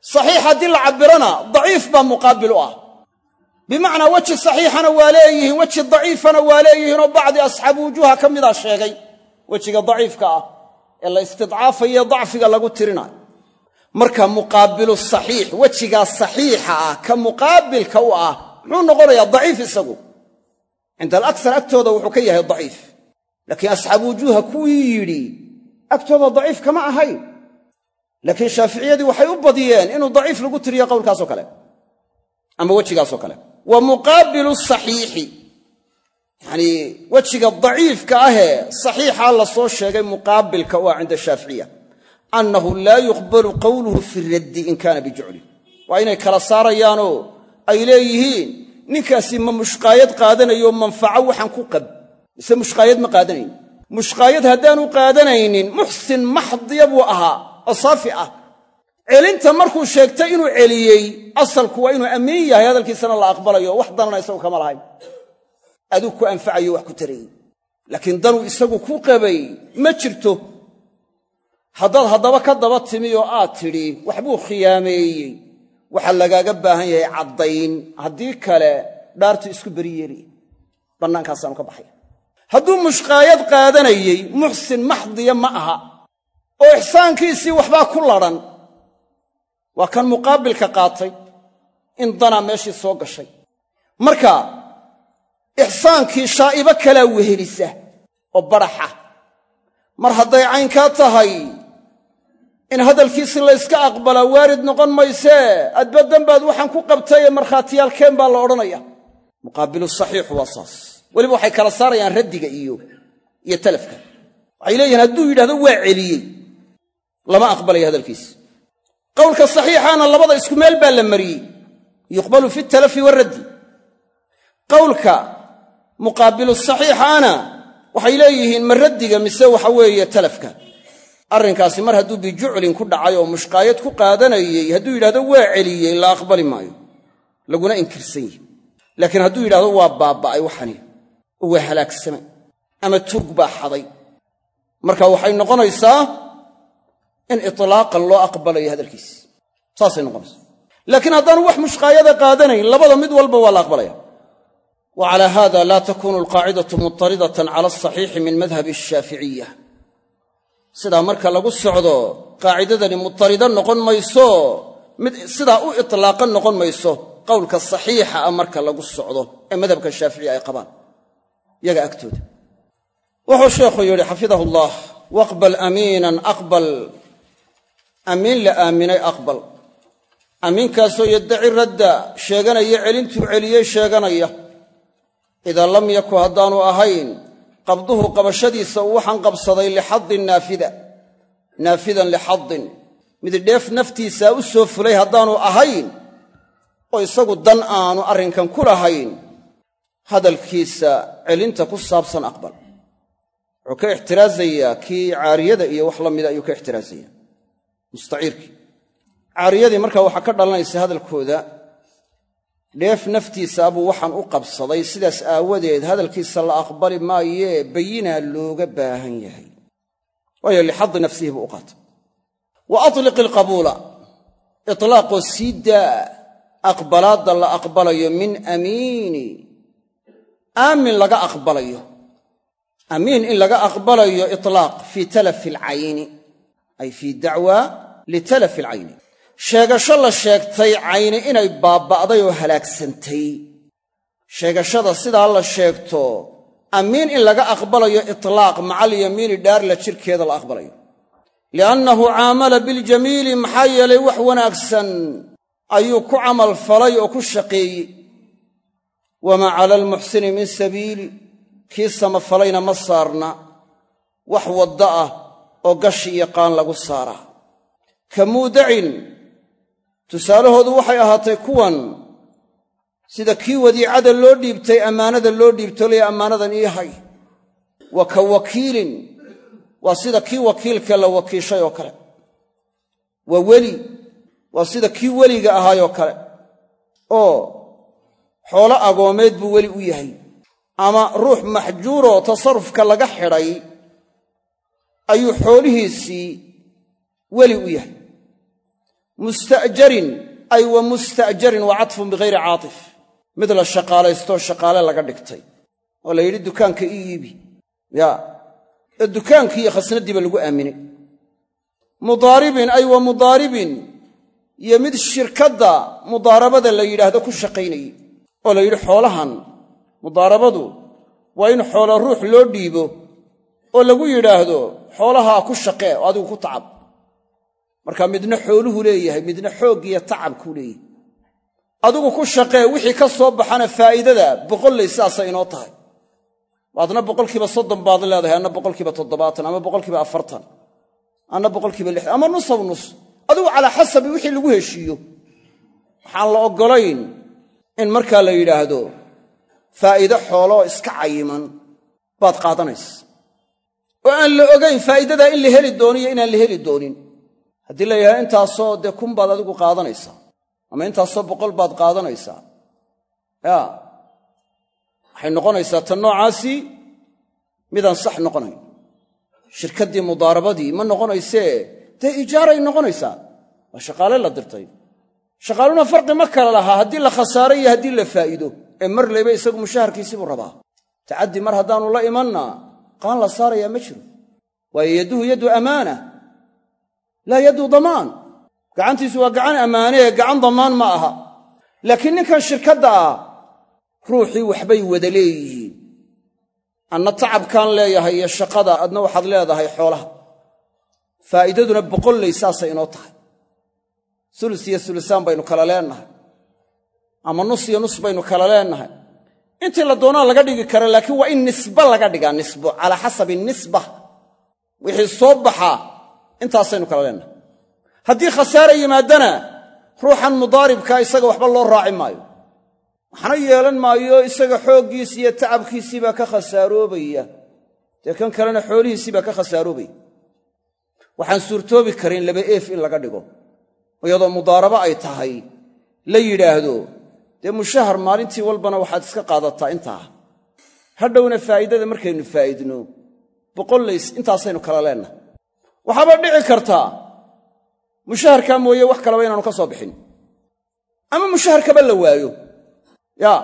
saxiix haddii la cabbirona daciif baa muqaabil u ah. Bimacnaa weji saxiixana waa leeyihiin weji daciifana waa leeyihiinoo bacdi asxaabu wujuuha ka mida sheegay wejiga daciifka ah ee la istidcaafaye dacfiga lagu tirinayo. Marka muqaabilu saxiix wejigaa saxiixa ah ka muqaabilka u ah muxuu noqonayaa daciif isagu? Cinda alaksar agtooda wuxuu ka yahay daciif. Laakiin asxaabu wujuuha kuwii yidhi agtooda daciif kama ahayn laakiin shaaficiyadii waxay u badiyeen inuu daciif lagu tiriyo qowlkaasoo kale. Ama wejigaasoo kale. Wa muqaabilu saxiixi. Yacnii wejiga daciifka ahee saxiixaa la soo sheegay muqaabilka u ah cinda shaaficiya. Annahu laa yuqbalu qawluhu fi raddi in kaana bijuclin waa inay kala saarayaanoo ay leeyihiin ninkaasi ma mushqaayad qaadanayo manfaco waxaan ku qab mise mushqaayad ma qaadanayn mushqaayad haddaanu qaadanaynin muxsin maxdiya buu ahaa oo saafi ah. Celinta markuu sheegtay inuu celiyey asalku waa inuu amiin yahay hadalkiisana la aqbalayo. Wax danana isagu kama lahayn. Aduu ku anfacayo wax ku tarayey. Laakiin danuu isagu ku qabay ma jirto. Haddaad haddaba ka daba timi oo aad tidhi waxbuu khiyaameeyey. Waxaa lagaaga baahan yahay caddayn. Haddii kale dhaartu isku beri yeelaya bannaankaasaanu ka baxaya hadduu mushqaayad qaadanayey muxsin maxdiya ma aha oo ixsaankiisii waxbaa ku ladhan waa kan muqaabilka qaatay in danaa meeshii soo gashay. Marka ixsaankii shaa'ibo kalaa wehelisa oo baraxa. Mar hadday caynkaa tahay in hadalkiisi layska aqbalaa waarid noqon maysee adbaddan baad waxaan ku qabtaye markhaatiyaalkeen baa la odhanaya. Muqaabilu saxiixu waa saas. Weliba waxay kala saarayaan raddiga iyo iyo talafka waxay leeyihiin hadduu yidhahdo waa celiyey lama aqbalayo hadalkiisi qowlka saxiixaana labada isku meel baa la mariyey. Yuqbalu fi talafi waraddi qowlka muqaabilu saxiixaana waxay leeyihiin ma raddiga mise waxa weeye talafka. Arrinkaasi mar hadduu bijuclin ku dhacay oo mushqaayad ku qaadanayey hadduu yidhahdo waa celiyey la aqbali maayo. Laguna inkirsan yihi laakiin hadduu yidhahdo waa baabba'ay waxani oo waa halaagsamay ama tuug baa xaday. Marka waxay noqonaysaa in itlaaqan loo aqbalayo hadalkiisi saasay noqonaysaa laakiin haddaanu wax mushqaayada qaadanayn labada mid walba waa la aqbalaya. Wa calaa haada laa takunu alqaacidatu mutaridatan cala asaxiixi min madhabi ashaaficiya sidaa marka lagu socdo qaacidadani mutarida noqon mayso mid sidaa u itlaaqan noqon mayso qowlka saxiixa ah marka lagu socdo ee madhabka shaaficiya ay qabaan. Yaga agtooda. Wuxuu sheekhu yidhi xafidahu allah waqbal amiinan aqbal amiin la aaminay aqbal. Amiinkaasoo yaddaci radda sheeganaya celintuu celiyey sheeganaya. Idaa lam yaku haddaanu ahayn qabduhu qabashadiisa uu waxaan qabsaday lixadin naafida. Naafidan lixadin mid dheef naftiisaa u soo fulay haddaanu ahayn oo isagu dan aanu arrinkan ku lahayn. Hadalkiisa celinta ku saabsan aqbal. Wuxuu ka ixtiraazayaa kii caariyada iyo wax la mida ayuu ka mustaciirkii. Caariyadii markaa waxaa ka dhalanaysa hadalkooda dheef naftiisa abuu waxaan u qabsaday sidaas aawadeed hadalkiisa la aqbali maayee bayinaa looga baahan yahay. Waayo lixadi nafsihi buu u qaatay. Wa atliq ilqabuula itlaaqoo sii daa aqbalaadda la aqbalayo min amiini. Aamin laga aqbalayo. Amiin in laga aqbalayo itlaaq fii talafi alcayni ay fii dacwa litalafi alcayni. Sheegasho la sheegtay cayni inay baaba'day oo halaagsantay. Sheegashada sidaa la sheegto amiin in laga aqbalayo itlaaq macal yamiini dhaarla jirkeeda la aqbalayo. Liannahu caamala biljamiili maxaa yeelay wax wanaagsan ayuu ku camal falay oo ku shaqeeyey. Wamaa cala almuxsini min sabiili kii samafalayna ma saarna. Wax wadda ah oo gashi iyo qaan lagu saaraa ka muudacin tusaalahoodu waxay ahaatay kuwan sida kii wadiicada loo dhiibtay ammaanada loo dhiibto laya ammaanadan ii hay. Wa ka wakiilin waa sida kii wakiilka la wakiishay oo kale. Wa weli waa sida kii weliga ahaayoo kale. Oo xoolo agoomeed buu weli u yahay. Ama ruux maxjuuroo tasarufka laga xidhay ayuu xoolihiisii weli u yahay. Musta'jarin ay wa musta'jarin wa catfun bihayri caatif. Mid la shaqaalaystoo shaqaale laga dhigtay. Oo la yidhi dukaanka ii iibi. Yaa ee dukaankii iyo khasnadiiba lagu aaminay mudaaribin ay wa mudaaribin. Iyo mid shirkadda mudaarabada la yidhaahdo ku shaqaynayey oo la yidhi xoolahan mudaarabadu waa in xoola ruux loo dhiibo oo lagu yidhaahdo xoolahaa ku shaqee oo adigu ku tacab. Marka midna xooluhu leeyahay midna xooggiiyo tacabkuu leeyahay. Adigu ku shaqee wixii ka soo baxana faa'iidada boqollay sidaasa inoo tahay. Adna boqolkiiba soddon baad leedahay anna boqolkiiba toddobaatan ama boqolkiiba afartan anna boqolkiiba lixdan ama nusaw nus. Adigu calaa xasabi wixii lagu heshiiyo. Waxaan la oggolayn in markaa la yidhaahdo faa'iide xooloo iska cayiman baad qaadanaysa oo aan la ogayn faa'iidadaa in la heli dooniyo inaan la heli doonin. Haddii la yidhahdo intaasoo dee kun baad adigu qaadanaysaa ama intaasoo boqol baad qaadanaysaa yaa waxay noqonaysaa tan noocaasi midaan sax noqonayn. Shirkaddii mudaarabadii ma noqonaysee dee ijaaray noqonaysaa. Waa shaqaale la dirtay. Shaqaaluna farqi ma kala lahaa haddii la khasaaro iyo haddii la faa'iido. Ee mar layba isagu mushaharkiisii buu rabaa. Tacaddi mar haddaanu la imanna qaan la saarayaa ma jiro waayo yadduhu yaddu amaana laa yaddu damaan gacantiisu waa gacan ammaanee gacan damaan ma aha laakiin ninkan shirkadda ah ruuxii waxbay wada leeyihiin anna tacabkaan leeyahay iyo shaqada adna waxaad leedahay xoolaha faa'iidaduna boqollay saasay inoo tahay sulus iyo sulusaan baynu kala leennahay ama nus iyo nus baynu kala leennahay intii la doonaa laga dhigi kara laakiin waa in nisba laga dhigaa nisbo calaa xasabi nisba. Wixii soo baxaa intaasaynu kala leennahay haddii khasaara yimaadana ruuxan mudaaribka isaga waxba loo raaci maayo. Waxna yeelan maayo isaga xooggiisi iyo tacabkiisii baa ka khasaaroobaya dee kan kalena xoolihiisii baa ka khasaaroobaya waxaan suurtoobi karin laba eef in laga dhigo iyadoo mudaarabo ay tahay la yidhaahdo dee mushahar maalintii walbana waxaad iska qaadataa intaa. Hadhowna faa'iidada markaynu faa'idno. Boqollays intaasaynu kala leennahay waxaaba dhici kartaa. Mushaharkaa mooye wax kaleba inaanu ka soo bixin. Ama mushaharkaba la waayo. Yaa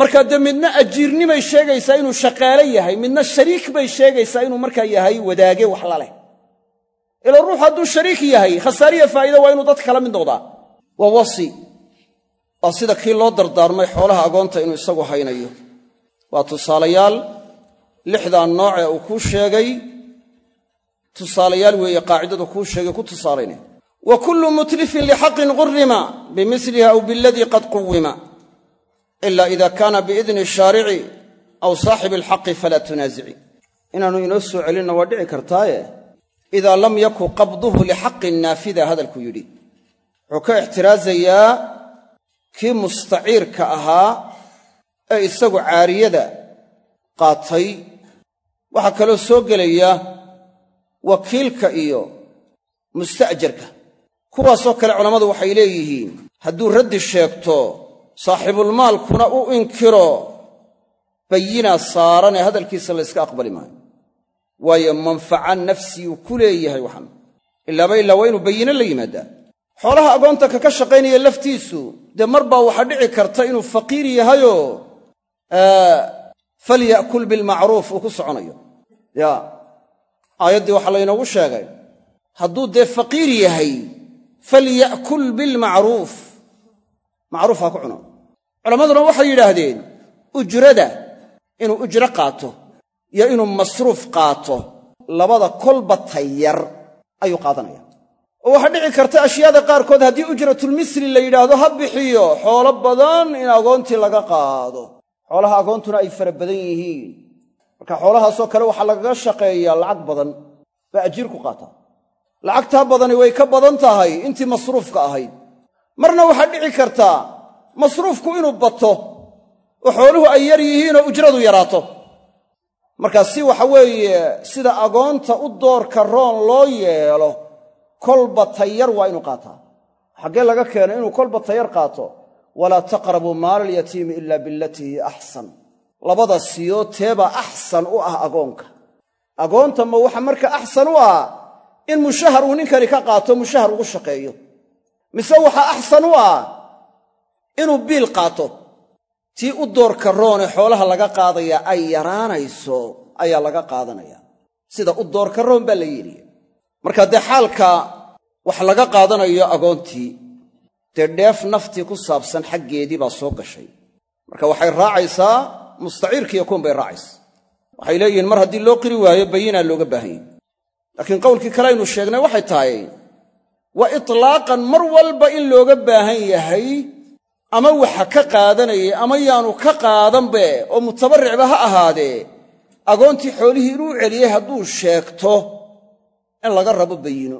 markaa dee midna ajiirnimay sheegaysaa inuu shaqaale yahay midna shariik bay sheegaysaa inuu markaa yahay wadaage wax la leh. Ila ruux hadduu shariik yahay khasaariya faa'iida waa inuu dadka kala mid noqdaa waa wasi waa sida kii loo dardaarmay xoolaha agoonta inuu isagu haynayo. Waa tusaalayaal lixdaa noocee uu kuu sheegay. Tusaalayaal weeye qaacidadu kuu sheegay ku tusaalaynaya wa kullu mutlifin lixaqin qurima bimilihi aw biladii qad quwima ila ida kaana biidni shaarici aw saaxibi alxaqi falaa tunaasici inaannu inoo soo celinna waa dhici kartaaye? Idaa lam yakun qabduhu lixaqin naafida hadalkuu yidhi. Wuxuu ka ixtiraasayaa kii mustaciirka ahaa ee isagu caariyada qaatay waxaa kaloo soo gelaya wakiilka iyo musta'jarka kuwaasoo kale culammadu waxay leeyihiin hadduu raddi sheegto saaxibulmaalkuna u inkiro bayinaa saaran ee hadalkiisa layska aqbali maayo. Waayo manfaca nafsiyuu ku leeyahay waxan. Ilaaba ilaa waa inuu bayino la yimaadaa. Xoolaha agoonta kaka shaqaynaya laftiisu dee mar baa waxaa dhici karta inuu faqiir yahayoo falya'kul bilmacruuf uu ku soconayo. Yaa aayaddii waxaa laynoogu sheegay hadduu dee faqiir yahay falya'kul bilmacruuf macruuf ha ku cuno. Culammaduna waxay yidhaahdeen ujrada inuu ujro qaato iyo inuu masruuf qaato labada kolba tayar ayuu qaadanaya oo waxaa dhici karta ashyaada qaarkood haddii ujratulmisli la yidhaahdo ha bixiyo xoolo badan in agoontii laga qaado. Xoolaha agoontuna ay fara badan yihiin. Marka xoolahaasoo kale waxaa lagaga shaqeeyaa lacag badan baa ajiir ku qaata. Lacagtaa badani way ka badan tahay intii masruufka ahayd. Marna waxaa dhici kartaa masruufku inuu bato oo xooluhu ay yar yihiinoo ujradu yaraato. Markaa si waxa weeye sida agoonta u doorka roon loo yeelo kolba tayar waa inuu qaataa. Xaggee laga keenay inuu kolba tayar qaato walaa taqrabuu maala alyatiimi ila bilatii hiya axsan labada siyood teebaa axsan u ah agoonka. Agoonta ma waxa marka axsan u ah in mushahar uu ninkani ka qaato mushahar ugu shaqeeyo. Mise waxaa axsan u ah inuu biil qaato. Tii u doorka roone xoolaha laga qaadayaa ay yaraanayso ayaa laga qaadanaya. Sida u doorka roon baa la yeelaya marka dee xaalka wax laga qaadanayo agoontii dee dheef naftii ku saabsan xaggeedii baa soo gashay. Marka waxay raacaysaa mustaciirkiiyo kuun bay raacaysaa. Waxay leeyihiin mar haddii loo qiri waayo bayinaa looga baahan yahy laakiin qowlkii kale aynu sheegnay waxay tahay waa itlaaqan mar walba in looga baahan yahay ama waxa ka qaadanayay ama yaanu ka qaadanbe oo mutabarricba ha ahaadee agoontii xoolihii inuu celiyey hadduu sheegto in laga rabo bayino.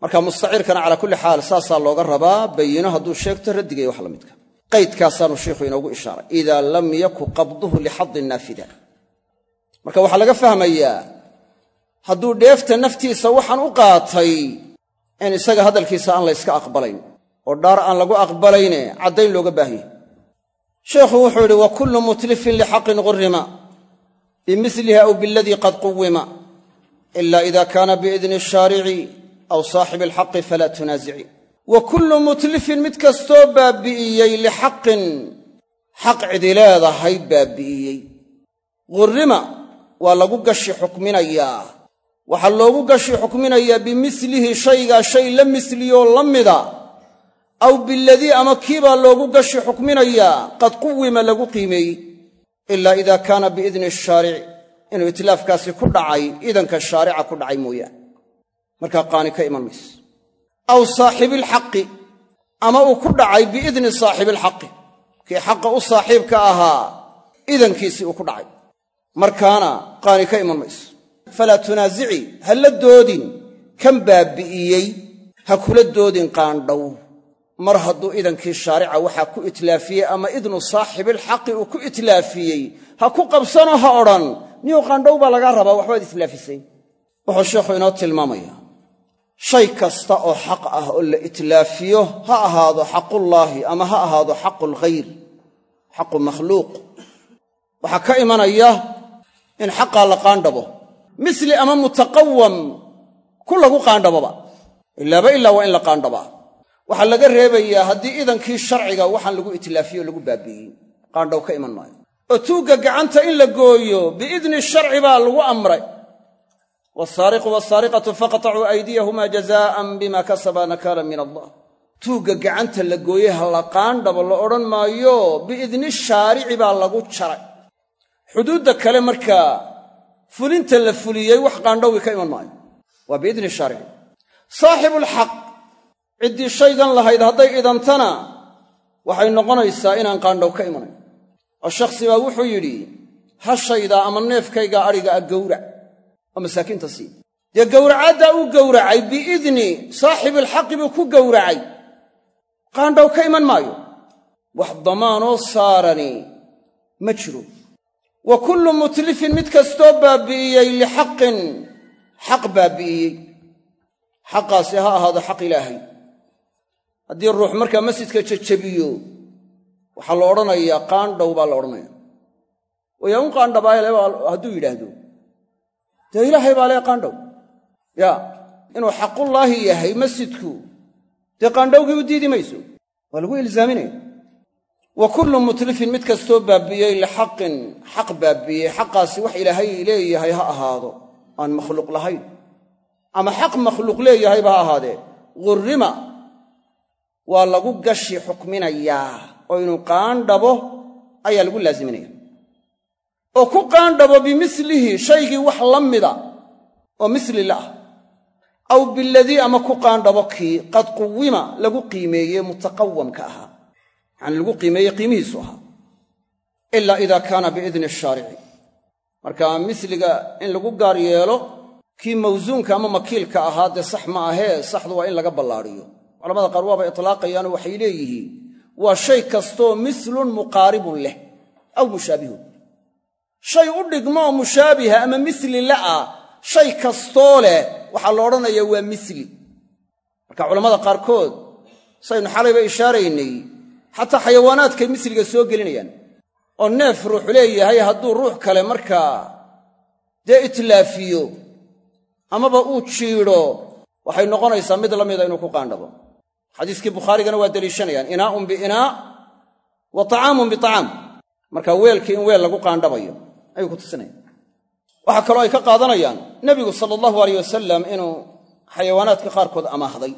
Marka mustaciirkana calaa kulli xaal saasaa looga rabaa bayino hadduu sheegto raddigay wax la midka. Qaydkaasaanu sheikhu inoogu ishaaray idaa lam yaku qabduhu lixadin naafida. Marka waxaa laga fahmayaa hadduu dheefta naftiisa waxaan u qaatay in isaga hadalkiisa aan la yska aqbalayn oo dhaar aan lagu aqbalayne caddayn looga baahan yahay. Sheekhu wuxuu yidhi wa kullu mutlifin lixaqin qurima bimilihi aw biladii qad quwima ila ida kaana biidni shaarici aw saaxibi alxaqi falaa tunaasici wa kullu mutlifin mid kastoo baabi'iyey lixaqin xaq cidi leedahay baabi'iyey qurrima waa lagu gashi xukminayaa waxaa loogu gashi xukminayaa bimilihi shaygaa shay la misliyoo la mida aw biladii ama kiibaa loogu gashi xukminayaa qad quwima lagu qiimeeyey ilaa ida kaana biidni shaarici inuu itlaafkaasi ku dhacay idanka shaarica ku dhacay mooyaane. Markaa qaani ka iman mayso. Aw saaxibiilxaqi ama uu ku dhacay biidni saaxibiilxaqi kii xaqa u saaxiibka ahaa idankiisii uu ku dhacay. Markaana qaani ka iman mayso. Falaa tunaasici ha la doodin kan baabi'iyey ha kula doodin qaandhow. Mar hadduu idankii shaarica waxaa ku itlaafiyey ama idnu saaxibilxaqi uu ku itlaafiyey ha ku qabsanoo ha odhan niyuu qaandhow baa lagaa rabaa waxbaad itlaafisay wuxuu sheikhu inoo tilmaamayaa shay kasta oo xaq ah oo la itlaafiyo ha ahaado xaqullaahi ama ha ahaado xaqulghayr xaqu makhluuq. Waxaa ka imanaya in xaqaa la qaandhabo. Misli ama mutaqawam ku lagu qaandhaboba ilaaba ilaa waa in la qaandhabaa waxaa laga reebayaa haddii idankii sharciga waxaan lagu itlaafiyo lagu baabi'iyey qaandhow ka iman maayo oo tuugga gacanta in la gooyo biidni sharci baa lagu amray. Wasaariqu wasaariqatu faqtacuu aydiyahumaa jazaa'an bima kasaba nakaalan min allah. Tuugga gacanta la gooye ha la qaandhabo la odhan maayo biidni shaarici baa lagu jaray xuduudda kale markaa fulinta la fuliyey wax qaandhowgi ka iman maayo. Waa biidni shaarici. Saaxibulxaq ciddii shaygan lahayd hadday idantana waxay noqonaysaa inaan qaandhow ka imanayn oo shakhsi wuxuu yidhi hashaydaa ama neefkaygaa adhiga ah gowrac oo masaakiinta sii dee gowracaddaa uu gowracay biidni saaxibilxaqi buu ku gowracay. Qaandhow ka iman maayo? Wax damaanoo saarani ma jiro. Wa kullu mutlifin mid kastoo baabi'iyey lixaqin xaq baabi'iyey. Xaqaasi ha ahaado xaq ilaahay. Haddii ruux markaa masjidka jejebiyo waxaa la odhanayaa qaandhow baa la odhanaya wayaa un qaandhabaayale hadduu yidhaahdo. Dee ilaahay baa lee qaandhow yaa inuu xaqullaahi yahay masjidku dee qaandhowgii u diidi mayso? Waa lagu ilzaaminaya. Wa kullu mutlifin mid kastoo baabi'iyey lixaqin xaq baabi'iyey xaqaasi wax ilaahay leeyahay ha ahaado aan makhluuq lahayn. Ama xaq makhluuq leeyahayba ha ahaadee. Ghurrima waa lagu gashi xukminayaa oo inuu qaandhabo ayaa lagu laaziminaya oo ku qaandhabo bimilihi shaygii wax la mida oo misli la ah. aw biladii ama ku qaandhabo kii qad quwima lagu qiimeeyey mutaqawamka ahaa. yacani lagu qiimeeyey qiimihiisu ahaa. ilaa idaa kaana biidni shaarici. marka misliga in lagu gaar yeelo kii mawsuunka ama makiilka ahaa dee sax ma ahee saxdu waa in laga ballaadhiyo culamada qaar waaba itlaaqayaanoo waxay leeyihiin waa shay kastoo mislun muqaaribun leh aw mushaabihun shay u dhigmo oo mushaabiha ama misli la'ah shay kastoo leh waxaa la odhanayaa waa misli. Marka culammada qaarkood saynu xalayba ishaaraynay xataa xayawaanaadkay misliga soo gelinayaan. Oo neef ruux leeyahay hadduu ruux kale markaa dee itlaafiyo amaba uu jiidho waxay noqonaysaa mid la mida inuu ku qaandhabo xadiiskii bukhaarigana waa deliishanayaan inaa'un biinaa wa tacaamun biacaam marka weelkii in weel lagu qaandhabayo ayuu ku tusinaya. Waxaa kaloo ay ka qaadanayaan nebigu sala allahu aleyh wasalam inuu xayawaanaadka qaarkood amaahday.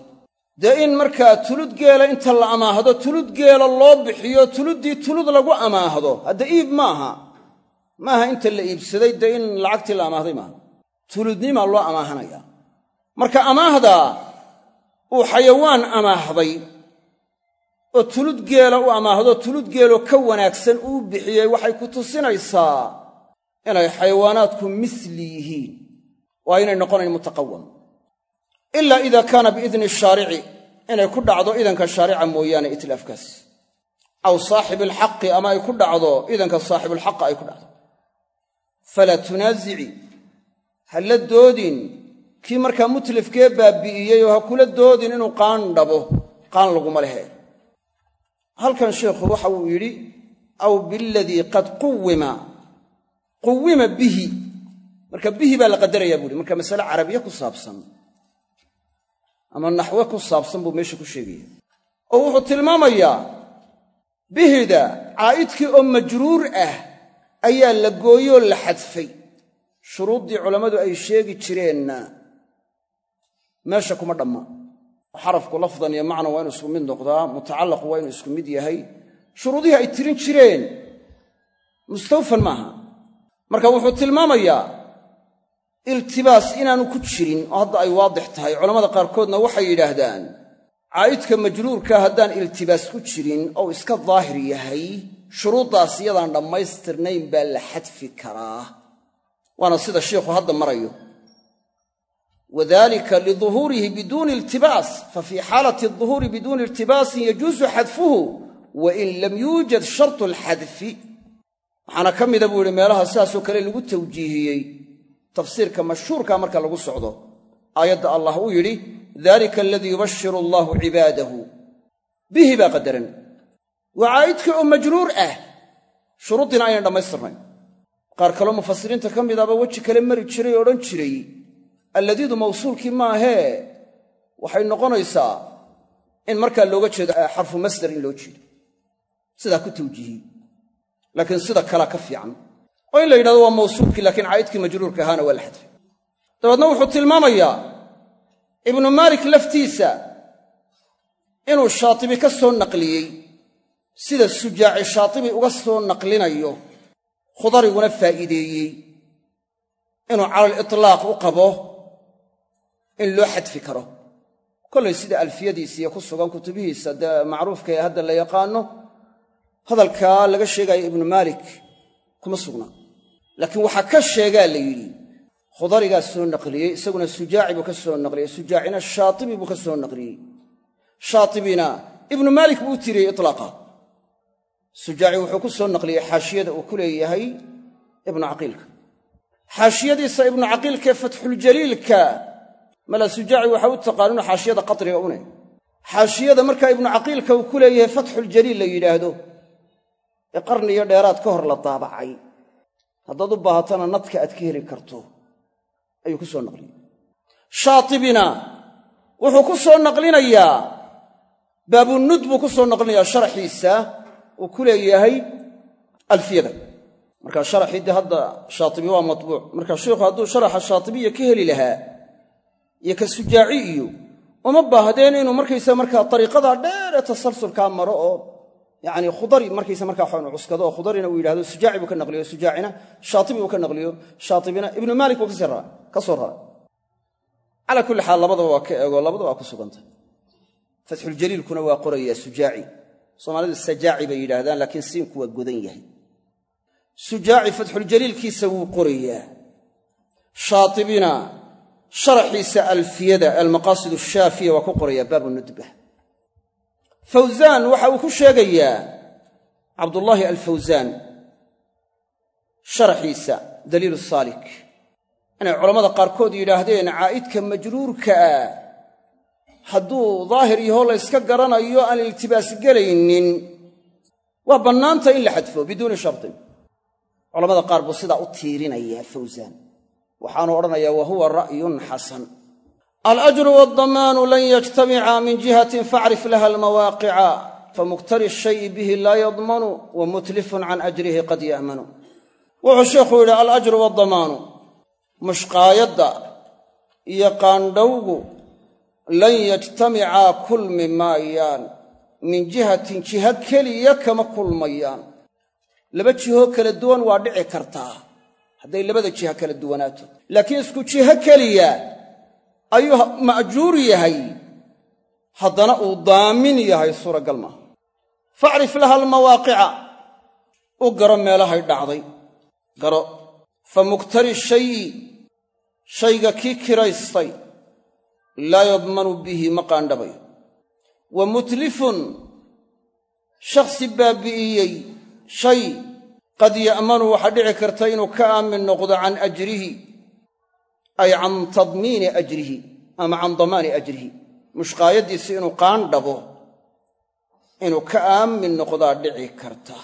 Dee in markaa tulud geela inta la amaahdo tulud geela loo bixiyo tuluddii tulud lagu amaahdo hadda iib maaha. Maaha inta la iibsaday dee in lacagtii la amaahday maaha. Tuludnimaa loo amaahanaya marka amaahda uu xayawaan amaahday oo tulud geela u amaahdo tulud geeloo ka wanaagsan uu bixiyey waxay ku tusinaysaa inay xayawaanaadku misli yihiin. Waa inay noqonayn mutaqawam ilaa idaa kaana biidni shaarici inay ku dhacdo idanka shaarica mooyaane itlaafkaas. Aw saaxibi alxaqi ama ay ku dhacdo idanka saaxibulxaqa ay ku dhacdo. Falaa tunaasici ha la doodin kii markaa mutlifkee baabi'iyey oo ha kula doodin inuu qaan dhabo qaan laguma lehe. Halkan sheikhu waxa uu yidhi aw biladii qad quwima quwima bihi. Marka bihi baa la qadaraya buuhi marka masale carabiye ku saabsan ama naxwe ku saabsan buu meesha ku sheegaya. Oo wuxuu tilmaamayaa bihida caa'idkii oo majruur ah ayaa la gooyoo la xadfay. Shuruuddii culammadu ay sheegi jireenna meesha kuma dhamma. Xarafku lafdan iyo macna waa inu isku mid noqdaa mutacallaqu waa inuu isku mid yahay. Shuruudihii ay tirin jireen. Mustawfan maaha. Marka wuxuu tilmaamayaa iltibaas inaanu ku jirin oo hadda ay waadix tahay. Culammada qaarkoodna waxay yidhaahdaan caa'idka majruurka haddaan iltibaas ku jirin ou iska daahir yahay shuruuddaas iyadaan dhammaystirnayn baa la xadfi karaa. Waana sida shiikhu hadda marayo wadalika liduhuurihi biduuni iltibaas fa fii xaalati aduhuuri biduuni iltibaasin yajuusu xadfuhu wain lam yuujad shartu alxadfi. Waxaana ka mida buu yihi meelaha sidaasoo kale lagu tawjiihiyey tafsiirka mashhuurka marka lagu socdo aayadda allah uu yidhi dalika aladii yubashiru allaahu cibaadahu. Bihi baa qadaran. Waa caa'idkii oo majruur ah. Shuruuddiina aynan dhammaystirnayn. Qaar kaloo mufasiriinta ka midaaba weji kale mari jiray oo odhan jiray alladiidu mawsuulkii maahee waxay noqonaysaa in markaa looga jeedo xarfu masdar in loo jeedo. Sidaa ku tawjiihiyey laakiin sida kalea ka fiican. Oo in la yidhahdo waa mawsuulkii laakiin caa'idkii majruurka ahaana waa la xadfay. Dabeedna wuxuu tilmaamayaa ibnu maalik laftiisa inuu shaatibi ka soo naqliyey sida sujaaci shaatibi uga soo naqlinayo khudariguna faa'iideeyey. Inuu cala alitlaaq u qabo in loo xadfi karo. Kollay sida alfiyadiisiiyo ku sugan kutubihiisa dee macruufka ee hadda la yaqaano hadalkaa laga sheegaayo ibnu maalik kuma sugna. Laakiin waxaa ka sheegaa la yidhi khudarigaa soo naqliyey isaguna sujaaci buu ka soo naqliyey sujaacina shaatibi buu ka soo naqliyey. Shaatibina ibnu maalik buu u tiriyey itlaaqa sujaaci wuxuu ku soo naqliyey xaashiyada uu ku leeyahay ibnu caqiilka. Xaashiyadiisa ibnu caqiilkaee fatxuljaliilka mala sujaaci waxa u taqaanuna xaashiyada qatriga une xaashiyada markaa ibnu caqiilka uu ku leeyahay fatxuljaliil la yidhaahdo ee qarniyo dheeraad ka hor la daabacay. Haddaad u baahatana nadka aad ka heli karto ayuu ku soo naqliyey. Shaatibina wuxuu ku soo naqlinayaa baabunud buu ku soo naqlinayaa sharaxiisa uu ku leeyahay alfiyada. Marka sharaxii dee hadda shaatibi waa matbuuc. Marka sheikhu hadduu sharaxa shaatibiya ka heli lahaa iyo ka sujaaci iyo uma baahdeen inuu markaysa markaa ariiqadaa dheer ee tasalsulkaa maro oo yani khudari markaysa markaa waxanu cuskado oo khudarina uu yidhahdo sujaaci buu ka naqliyo sujaacina shaatibi uu ka naqliyo shaatibina ibnu maalik buu ka soo raray calaa kulli xaal labadaba waa ka eego labadaba waa ku sugantay fatxuljaliilkuna waa qorayaa sujaaci. Soomaalidu sajaaci bay yidhaahdaan laakiin siinku waa godan yahay. Sujaaci fatxuljaliilkiisa wuu qorayaa. Shaatibina sharaxiisa alfiyada almaqaasid ashaafiya waa ku qorayaa baabu nudba fawsaan waxa uu ku sheegayaa cabdullaahi alfawsaan sharaxiisa daliilu saalik inay culammada qaarkood yidhaahdeen caa'idka majruurka ah hadduu daahir yahoo la yska garanayo aan iltibaas gelaynin waa bannaanta in la xadfo biduuni shartin. Culamada qaar buu sidaa u tiirinayaa fawsaan waxaanu odhanayaa wa huwa ra'yun xasan. Alajru waaldamaanu lan yajtamica min jihatin facrif laha almawaaqica famuktari shayi bihi laa yadmanu wa mutlifun can ajrihi qad ya'manu. Wuxuu sheikhu yidhi alajru waaldamaanu mushqaayadda iyo qaandhowgu lan yajtamicaa kulmi maayaan min jihatin jiha keliya kama kulmayaan. Laba jihoo kala duwan waa dhici kartaa hadday labada jiha kala duwanaato. Laakiin isku jiho keliya ayuu ma'juur yahay. Haddana uu daamin yahay suuragal maaha. Facrif laha almawaaqica. U garo meelahay dhacday. Garo fa muktari shayi shayga kii kiraystay laa yadmanu bihi ma qaandhabayo. Wa mutlifun shakhsi baabi'iyey shay qad ya'manu waxaa dhici karta inuu ka aamin noqdo can ajrihi ay can tadmiini ajrihi ama can damaani ajrihi. Mushqaayaddiisi inuu qaandhabo inuu ka aamin noqdaa dhici karta.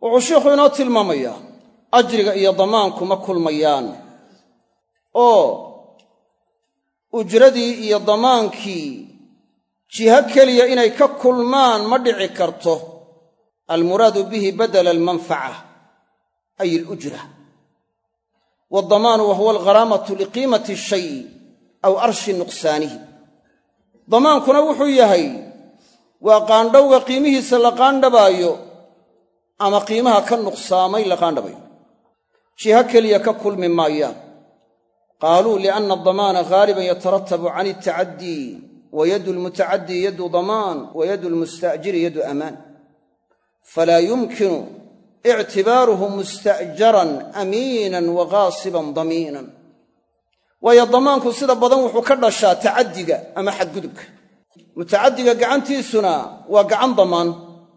Wuxuu sheikhu inoo tilmaamayaa ajriga iyo damaanku ma kulmayaan. Oo ujradii iyo damaankii jiho keliya inay ka kulmaan ma dhici karto almuraadu bihi badala almanfaca ay alujra waaldamaanu wa huwa algharaamatu liqiimati shayi aw arshi nuqsaanihi. Damaankuna wuxuu yahay waa qaandhowga qiimihiisa la qaandhabaayo ama qiimaha ka nuqsaamay la qaandhabayo. Jiho keliya ka kulmi maayaan qaaluu lianna adamaana haaliban yataratabu can altacadii wa yadu lmutacadii yadu damaan wa yadu lmustaajiri yadu amaan falaa yumkinu ictibaaruhu musta'jaran amiinan wa ghaasiban damiinan waayo damaanku sida badan wuxuu ka dhashaa tacaddiga ama xadgudubka mutacaddiga gacantiisuna waa gacan damaan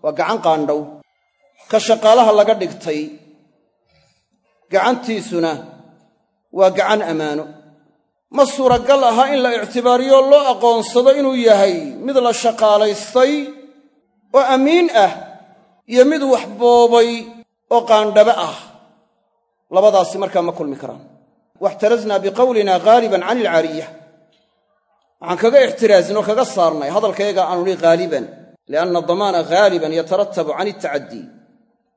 waa gacan qaandhow ka shaqaalaha laga dhigtay gacantiisuna waa gacan ammaano ma suuragal aha in la ictibaariyo loo aqoonsado inuu yahay mid la shaqaalaystay oo amiin ah iyo mid wax boobay oo qaandhabe ah. Labadaasi markaa ma kulmi karaan. Waxtaraznaa biqowlina haaliban can ilcaariya waxaan kaga ixtiraaznoo kaga saarnay hadalkayaga aanu nihi haaliban lianna damaana haaliban yataratabu can altacadii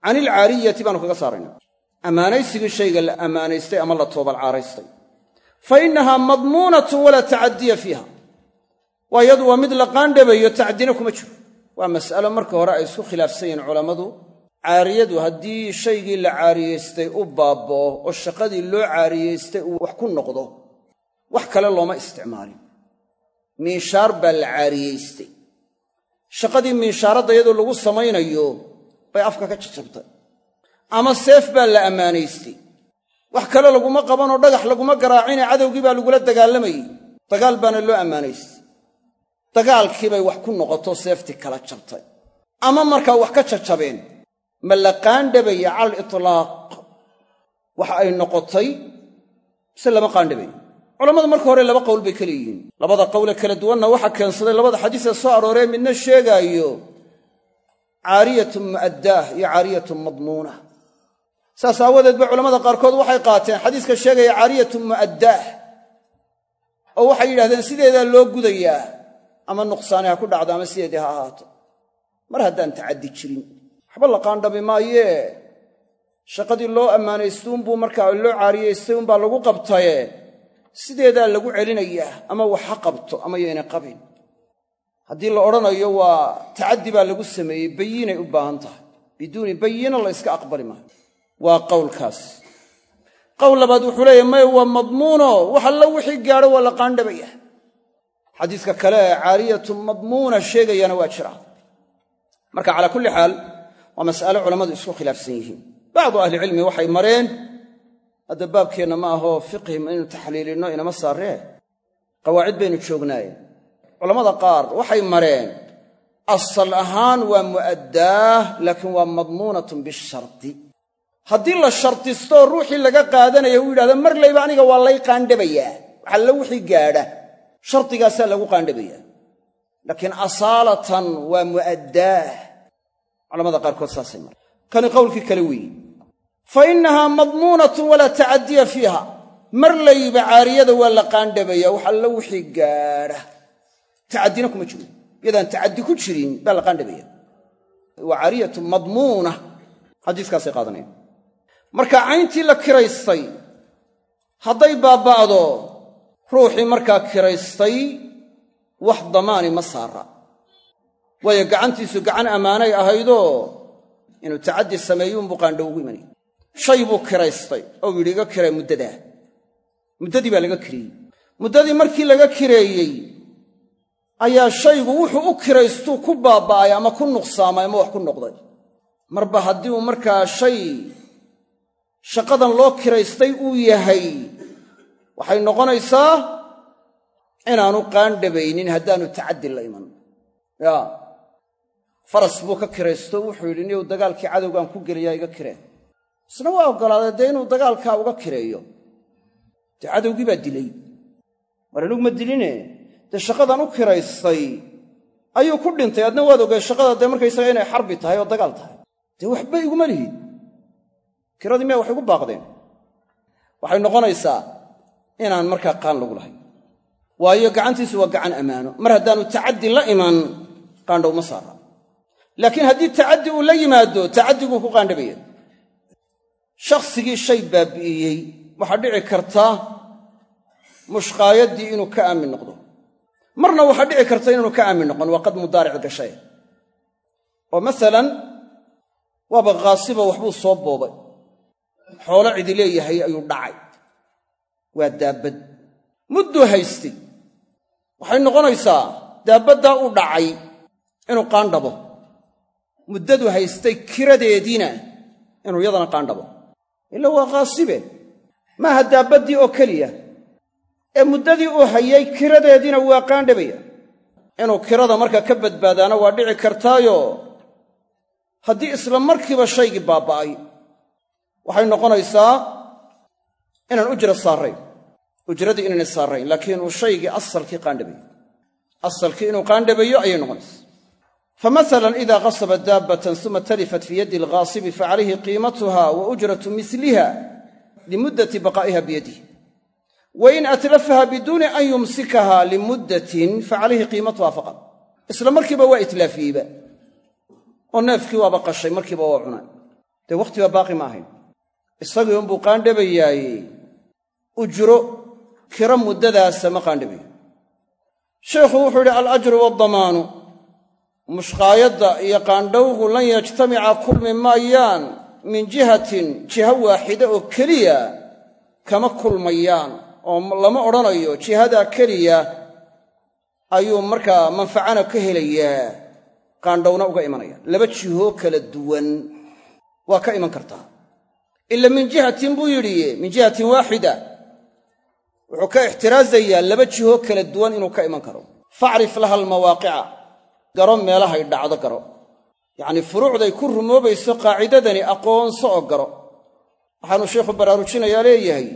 can ilcaariyati baanu kaga saarayna ammaanaysigii shayga la ammaanaystay ama la toobalcaaraystay fa innahaa madmuunatun walaa tacadiya fiiha. Waa iyadu waa mid la qaandhabayo tacdina kuma jiro waa mas'alo marka hore ay isku khilaafsan yihiin culammadu. Caariyadu haddii shaygii la caariyaystay u baaba'o oo shaqadii loo caariyaystay uu wax ku noqdo wax kale looma isticmaalin. Miishaar baa la caariyaystay shaqadii miishaaradda iyadoo lagu samaynayo bay afka ka jajabtay. Ama seef baa la ammaanaystay. Wax kale laguma qabanoo dhagax laguma garaacine cadowgii baa lagula dagaalamayey dagaal baana loo ammaanaystay dagaalkiibay wax ku noqoto seeftii kala jabtay. Ama markaa wax ka jajabeen ma la qaandhabaya cala alitlaaq waxa ay noqotay mise lama qaandhabayo culammadu marka hore laba qowl bay ka leeyihiin. Labada qowle kala duwanna waxaa keensaday labada xadiisee soo arooree midna sheegaayo caariyatun mu'addaah iyo caariyatun madmuuna saas aawadeed ba culamada qaarkood waxay qaateen xadiiska sheegaya caariyatun mu'addaah oo waxay yidhahdeen sideedaa loo gudayaa ama nuqsaani ha ku dhacdo ama sideedii ha ahaato. Mar haddaan tacaddi jirin. Waxba la qaandhami maayee shaqadii loo ammaanaystuunbuu markaa loo caariyaystay unbaa lagu qabtaye. Sideedaa lagu celinayaa ama wax ha qabto ama yaynay qabin. Haddii la odhanayo waa tacaddi baa lagu sameeyey bayiinay u baahan tahay. Biduuni bayina la yska aqbali maayo. Waa qowlkaas. Qowl labaad wuxuu leeyahy maya waa madmuuno. Wax allo wixii gaadho waa la qaandhabaya xadiiska kale ee caariyatu madmuuna sheegayana waa jira. Marka calaa kulli xaal waa mas'alo culammadu isku khilaafsan yihiin. Bacdu ahlicilmi waxay mareen hadda baabkeenna ma ahoo fiqhi inaynu taxliilinno inama saarree qawaacid baynu joognaaye. Culammada qaar waxay mareen asal ahaan waa mu'addaah laakiin waa madmuunatun bishardi haddii la shardistoo ruuxii laga qaadanaya uu yidhahdo mar layba aniga waa lay qaandhabayaa waxalla wixii gaadha shardigaasaa lagu qaandhabayaa laakiin asaalatan waa mu'addaah. Culamada qaarkood saasay mareen kani qowlkii kale weeye fa innahaa madmuunatun walaa tacaddiya fiiha. Mar layba caariyada waa la qaandhabaya wax alla wixii gaadha tacaddina kuma jiro. Yadaan tacaddi ku jirin baa la qaandhabaya waa caariyatu madmuuna xadiiskaasay qaadanayaan marka cayntii la kiraystay hadday baaba'do ruuxii markaa kiraystay wax damaani ma saara. Waayo gacantiisu gacan ammaanay ahaydoo inuu tacaddi sameeyuunbuu qaandhow ugu imanaya shay buu kiraystay oo yidhi iga kiray muddadaa. Muddadii baa laga kireeyey muddadii markii laga kireeyey ayaa shaygu wuxuu u kiraystuu ku baaba'ay ama ku nuqsaamay ama wax ku noqday. Marba haddii uu markaa shay shaqadan loo kiraystay uu yahay waxay noqonaysaa inaanu qaandhabaynin haddaanu tacaddi la iman. Yaa faras buu ka kiraysto wuxuu yidhi niyow dagaalkii cadowgaan ku gelayaa iga kireen isna waa oggolaaday dee inuu dagaalkaa uga kireeyo? Dee cadowgii baa dilay. Mar aniguma diline? Dee shaqadan u kiraystay ayuu ku dhintay. Adna waad ogay shaqada dee markaysaga inay xarbi tahay oo dagaal tahay. Dee waxba iguma lihid. Kiradii miya wax igu baaqdeen? Waxay noqonaysaa inaan markaa qaan lagu lahayn. Waayo gacantiisu waa gacan ammaano mar haddaanu tacaddi la iman qaandhow ma saara. Laakiin haddii tacaddi uu la yimaado tacaddiguu ku qaandhabaya shakhsigii shay baabi'iyey. Waxaa dhici karta mushqaayaddii inuu ka aamin noqdo. Marna waxaa dhici karta inaanu ka aamin noqon. Waa qad mudaaric gashay. Oo masalan waaba khaasiba waxbuu soo boobay. Xoolo cidi leeyahay ayuu dhacay waa daabbad mudduu haystay waxay noqonaysaa daabaddaa u dhacay inuu qaandhabo muddadu haystay kiradeediina inuu yadana qaandhabo ila waa khaasibe maaha daabaddii oo keliya. Ee muddadii uu hayay kiradeediina waa qaandhabaya inuu kirada marka ka badbaadaana waa dhici kartaayo. Haddii isla markiiba shaygii baaba'ay waxay noqonaysaa inaan ujra saarrayn ujradii inaynay saarrayn laakiin uu shaygii asalkii qaandhabayo asalkii inuu qaandhabayo ayay noqonaysaa famasalan ida qasaba daabbatan suma talifat fii yaddi alghaasibi facalayhi qiimatuha wa ujratu miliha limuddati baqaa'iha biyadih wain atlafaha biduuni an yumsikaha limuddatin facalayhi qiimatuha faqad isla markiiba waa itlaafiyeyba. Oo neefkii waaba qashay markiiba waa cunay. Dee wakhtiba baaqi ma ahayn. Isagii unbuu qaandhabayaaye ujro kiro muddadaasa ma qaandhabayo sheikhu wuxuu yidhi alajru waaldamaanu mushqaayadda iyo qaandhowgu lan yajtamica kulmi maayaan min jihatin jiho waaxida oo keliya kama kulmayaan oo lama odhanayo jihadaa keliya ayuu markaa manfacana ka helayaa qaandhowna uga imanaya. Laba jihoo kala duwan waa ka iman kartaa. Ila min jihatin buu yidhi min jihatin waaxida wuxuu ka ixtiraasayaa laba jihoo kala duwan inuu ka iman karo. Facrif laha almawaaqica garo meelahay dhacdo garo. Yacnii furuucday ku rumoobayso qaacidadani aqoonso oo garo. Waxaanu sheikhu baraarujinayaa leeyahay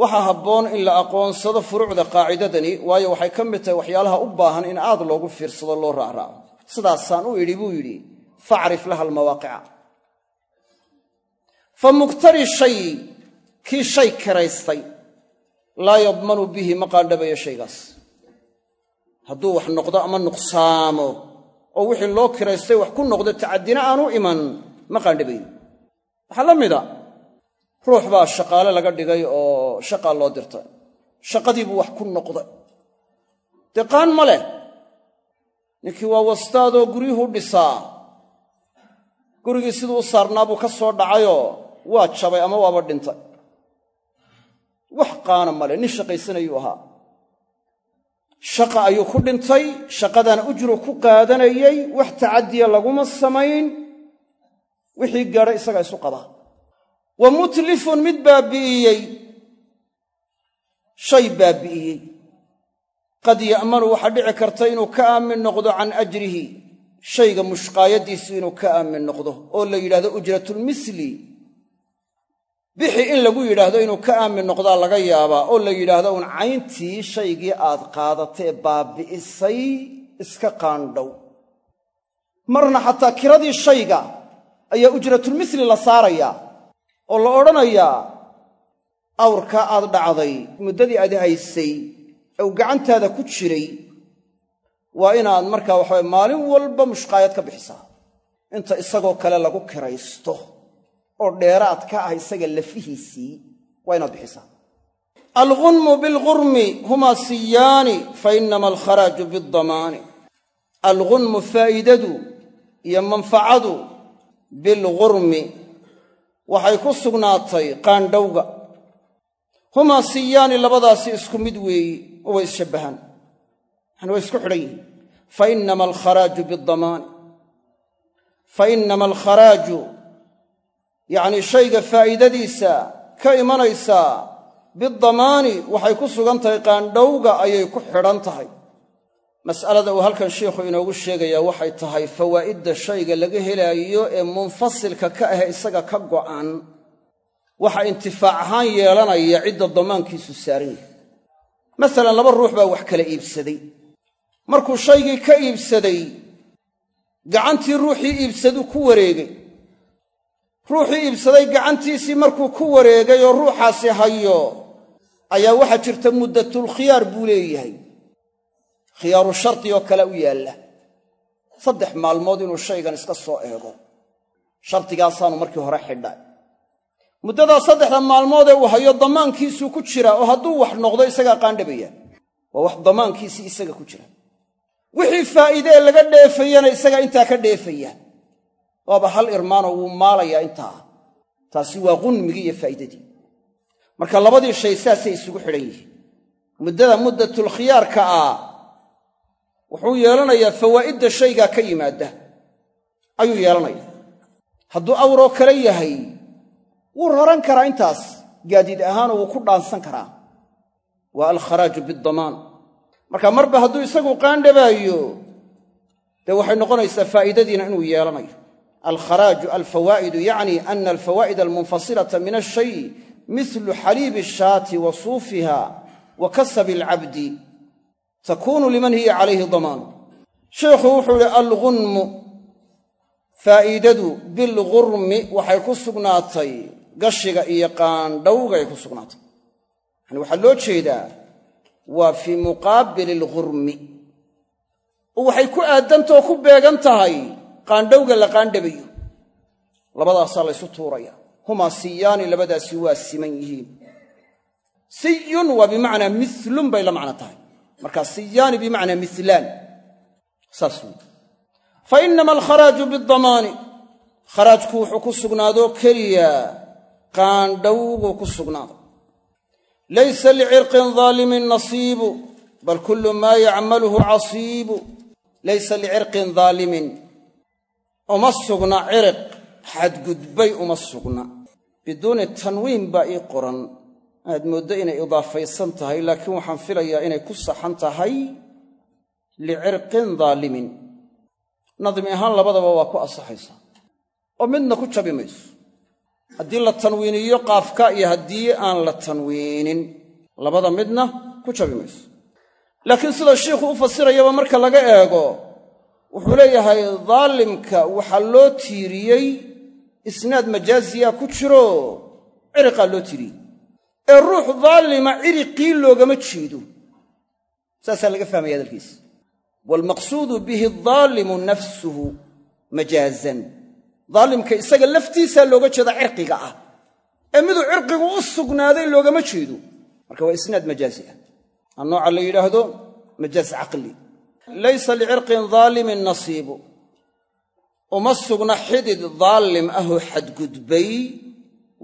waxaa habboon in la aqoonsado furuucda qaacidadani waayo waxay ka mid tahay waxyaalaha u baahan in aad loogu fiirsado loo raacraaco sidaasaan u idhi buu yidhi facrif laha almawaaqica fa muktari shay kii shay kiraystay laa yadmanu bihi ma qaandhabayo shaygaas. Hadduu wax noqdo ama nuqsaamo oo wixii loo kiraystay wax ku noqdo tacadina aanu iman ma qaandhabayn waxaa la mida ruux baa shaqaale laga dhigay oo shaqaa loo dirtay. Shaqadiibuu wax ku noqday. Dee qaan ma leh. Ninkii waa wastaadoo guryuhu dhisaa. Gurigii siduu u saarnaa buu ka soo dhacayoo waa jabay ama waaba dhintay wax qaana male nin shaqaysanayuu ahaa. Shaqa ayuu ku dhintay shaqadana ujru ku qaadanayay wax tacadiya laguma samayn. Wixii gaadha isagaa isu qabaa. Wa mutlifun mid baabi'iyey. Shay baabi'iyey. Qad ya'manu waxaa dhici karta inuu ka aamin noqdo can ajrihi. Shayga mushqaayadiisu inuu ka aamin noqdo oo la yidhahdo ujratulmisli bixi in lagu yidhaahdo inuu ka aamin noqdaa laga yaabaa oo la yidhaahdo uun cayntii shaygii aad qaadatee baabi'isay iska qaandhow. Marna xataa kiradii shayga ayaa ujratulmisli la saarayaa oo la odhanayaa awrkaa aad dhacday muddadii aad haysay ee gacantaada ku jiray waa inaad markaa waxaway maalin walba mushqaayad ka bixisaa. Inta isagoo kale lagu kiraysto oo dheeraad ka ah isaga lafihiisii waa inaad bixisaa. Alghunmu bilghurmi humaa siyaani fa inama alkharaaju biddamaani alghunmu faa'iidadu iyo manfacadu bilghurmi waxay ku sugnaatay qaandhowga. Humaa siyaani labadaasi isku mid weeyi oo way isshabbahaan yani way isku xidhan yihiin. Fa inama alkharaaju biddamaani fa inama alkharaaju yacnii shayga faa'iidadiisa ka imanaysaa biddamaani waxay ku sugan tahay qaandhowga ayay ku xidhan tahay. Mas'alada uu halkan sheikhu inoogu sheegayaa waxay tahay fawaa'idda shayga laga helaayo ee munfasilka ka ah isaga ka go'an waxa intifaac ahaan yeelanaya cidda damaankiisu saaran yahay. Masalan laba ruux baa wax kala iibsaday. Markuu shaygii ka iibsaday gacantii ruuxii iibsaduu ku wareegay ruuxii iibsaday gacantiisii markuu ku wareegay oo ruuxaasi hayo ayaa waxaa jirta muddatulkhiyaar buu leeyahay. Khiyaaru shardi oo kale u yaalla. Saddex maalmood inuu shaygan iska soo eego. Shardigaasaanu markii hore xidha muddadaa saddexda maalmood ee uu hayo damaankiisuu ku jira oo hadduu wax noqdo isagaa qaandhabaya waa wax damaankiisii isaga ku jira. Wixii faa'iide ee laga dheefayana isagaa intaa ka dheefaya waaba hal irmaanoo wuu maalayaa intaa. Taasi waa qunmigii iyo faa'iidadii marka labadii shay saasay isugu xidhan yihiin. Muddada muddatulkhiyaarka ah wuxuu yeelanayaa fawaa'idda shaygaa ka yimaadda ayuu yeelanaya hadduu awroo kale yahay wuu raran karaa intaas. Gaadiid ahaanoo wuu ku dhaansan karaa. Waa alkharaaju biddamaan. Marka marba hadduu isagu qaandhabaayo dee waxay noqonaysaa faa'iidadiina inuu yeelanayo alkharaaju alfawaa'idu yacni ana alfawaa'id almunfasilata min ashay mislu xaliibi ashaati wa suufiha wa kasabi alcabdi takuunu liman hiya calayhi damaanu sheikhu wuxuu ihi alghunmu faa'iidadu bilghurmi waxay ku sugnaatay gashiga iyo qaandhowgay ku sugnaatay yani waxaa loo jeedaa waa fii muqaabili alghurmi oo waxay ku aadantao ku beegan tahay qaandhowga la qaandhabayo. Labadaasaa laysu tuuraya. Humaa siyaani labadaasi waa siman yihiin. Siyun waa bimacnaa milun bay la macno tahay. Markaa siyaani bimacnaa milaan saas fa inama alkharaaju bidamaani. Kharaajku wuxuu ku sugnaadoo keliya qaandhowguu ku sugnaaday laysa licirqin daalimin nasiibu bal kullu maa yacmaluhu casiibu. Laysa licirqin daalimin uma sugna ciriq xadgudbay uma sugna. Biduuni tanwiin baa ii qoran. Aad mooddo inay idaafaysan tahay laakiin waxaan filayaa inay ku saxan tahay licirqin daalimin. Nadmi ahaan labadaba waa ku asaxaysaa oo midna ku jabi mayso. Haddii la tanwiiniyo qaafka iyo haddii aan la tanwiinin labada midna ku jabi mayso. Laakiin sida shiikhu u fasirayaba marka laga eego wuxuu leeyahay daalimka waxaa loo tiiriyey isnaad majaaziya ku jiro ciriqaa loo tiiriyey. Ee ruux daalima ciriqii loogama jeedo. Saasaa laga fahmaya hadalkiisa waalmaqsuudu bihi daalimu nafsuhu majaazan. Daalimka isaga laftiisaa looga jeeda cirqiga ah. Ee miduu cirqigu u sugnaaday loogama jeedo. Marka waa isnaad majaazi ah. A nooca la yidhaahdo majaaz caqli laysa licirqin daalimin nasiibu. Uma sugna xidid daalim ahoo xadgudbay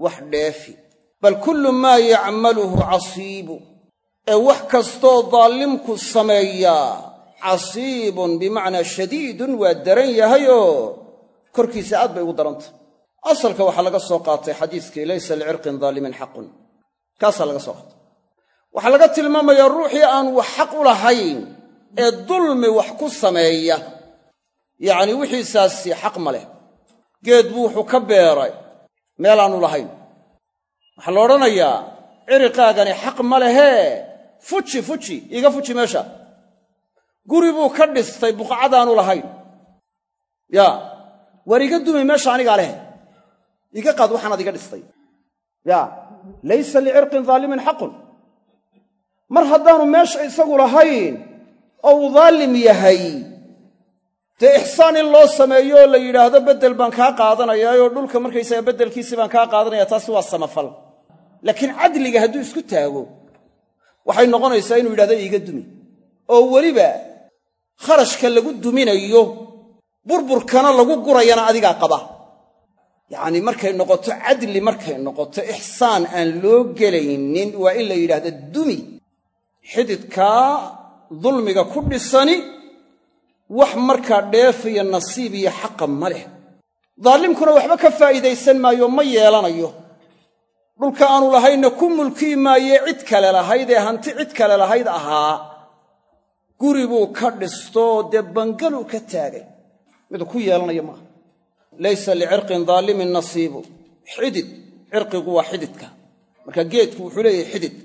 wax dheefi bal kullu maa yacmaluhu casiibu. Ee wax kastoo daalimku sameeyaa casiibun bimacnaa shadiidun waa daran yahayoo korkiisa aad bay ugu darantah asalka waxaa laga soo qaatay xadiiskii laysa licirqin daalimin xaqun. Kaasaa laga soo qaatay. Waxaa laga tilmaamayaa ruuxii aan wax xaq u lahayn ee dulmi wax ku sameeya. Yacni wixiisaasi xaq ma leh. Geed buu wuxuu ka beeray. Meelaannu lahayn. Waxaa la odhanayaa ciriqaagani xaq ma lehee fuji fuji iiga fuji meesha. Guri buu ka dhistay buqcadaanu lahayn. Yaa waar iga dumi meesha anigaa leh. Iga qaad waxaanaad iga dhistay. Yaa laysa licirqin daalimin xaqun. Mar haddaanu meesha isagu lahayn oo uu daalim yahay. Dee ixsaan in loo sameeyo oo la yidhaahdo beddel baan kaa qaadanayaayoo dhulka markaysaga beddelkiisii baan kaa qaadanaya taasi waa samafal. Laakiin cadliga hadduu isku taago waxay noqonaysaa inuu yidhahdo iiga dumi. Oo weliba kharashka lagu duminayo burburkana lagu gurayana adigaa qaba. Yacnii markay noqoto cadli markay noqoto ixsaan aan loo gelaynin waa in la yidhaahdo dumi. Xididkaa dulmiga ku dhisani wax markaa dheefaya nasiib iyo xaqa ma leh. Daalimkuna waxba ka faa'iidaysan maayo ma yeelanayo. Dhulka aanu lahaynna ku mulkii maayee cid kale lahayd ee hanti cid kale lahayd ahaa. Guri buu ka dhistoo dee bangaluu ka taagay. Miduu ku yeelanaya maaha laysa licirqin daalimin nasiibu. Xidid. Cirqigu waa xididka. Marka geedku wuxuu leeyahay xidid.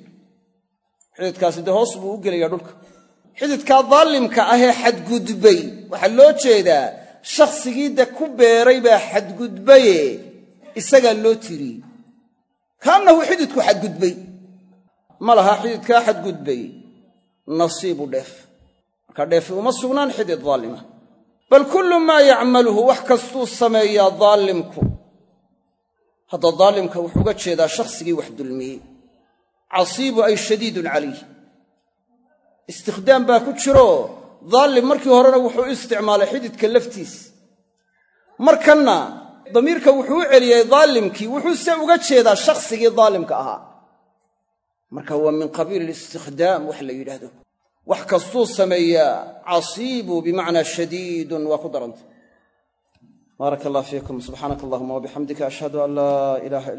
Xididkaasi dee hoos buu u gelayaa dhulka xididkaa daalimka ahee xadgudbay. Waxaa loo jeedaa shakhsigii de ku beeray baa xadgudbaye isagaa loo tiriyey kaannahu xididku xadgudbay. Ma laha xididkaa xadgudbay. Nasiibu dheef. Marka dheefi uma sugnaan xidid daalima. Bal kullu maa yacmaluhu wax kastuu sameeyaa daalimku. Hadda daalimka wuxuu uga jeedaa shakhsigii wax dulmiyey. Casiibu ay shadiidun calayh istikhdaam baa ku jiro daalim markii horena wuxuu u isticmaalay xididka laftiis. Markanna damiirka wuxuu u celiyey daalimkii wuxuuse uga jeedaa shakhsigii daalimka ahaa. Marka waa min qabiili alistikhdaam wax la yidhaahdo. Wax kastuu sameeyaa casiibu bimacnaa shadiidun waa ku daranta. Baaraka allah fiikum subxaanaka allahuma wabixamdika ashhadu an laa ilaaha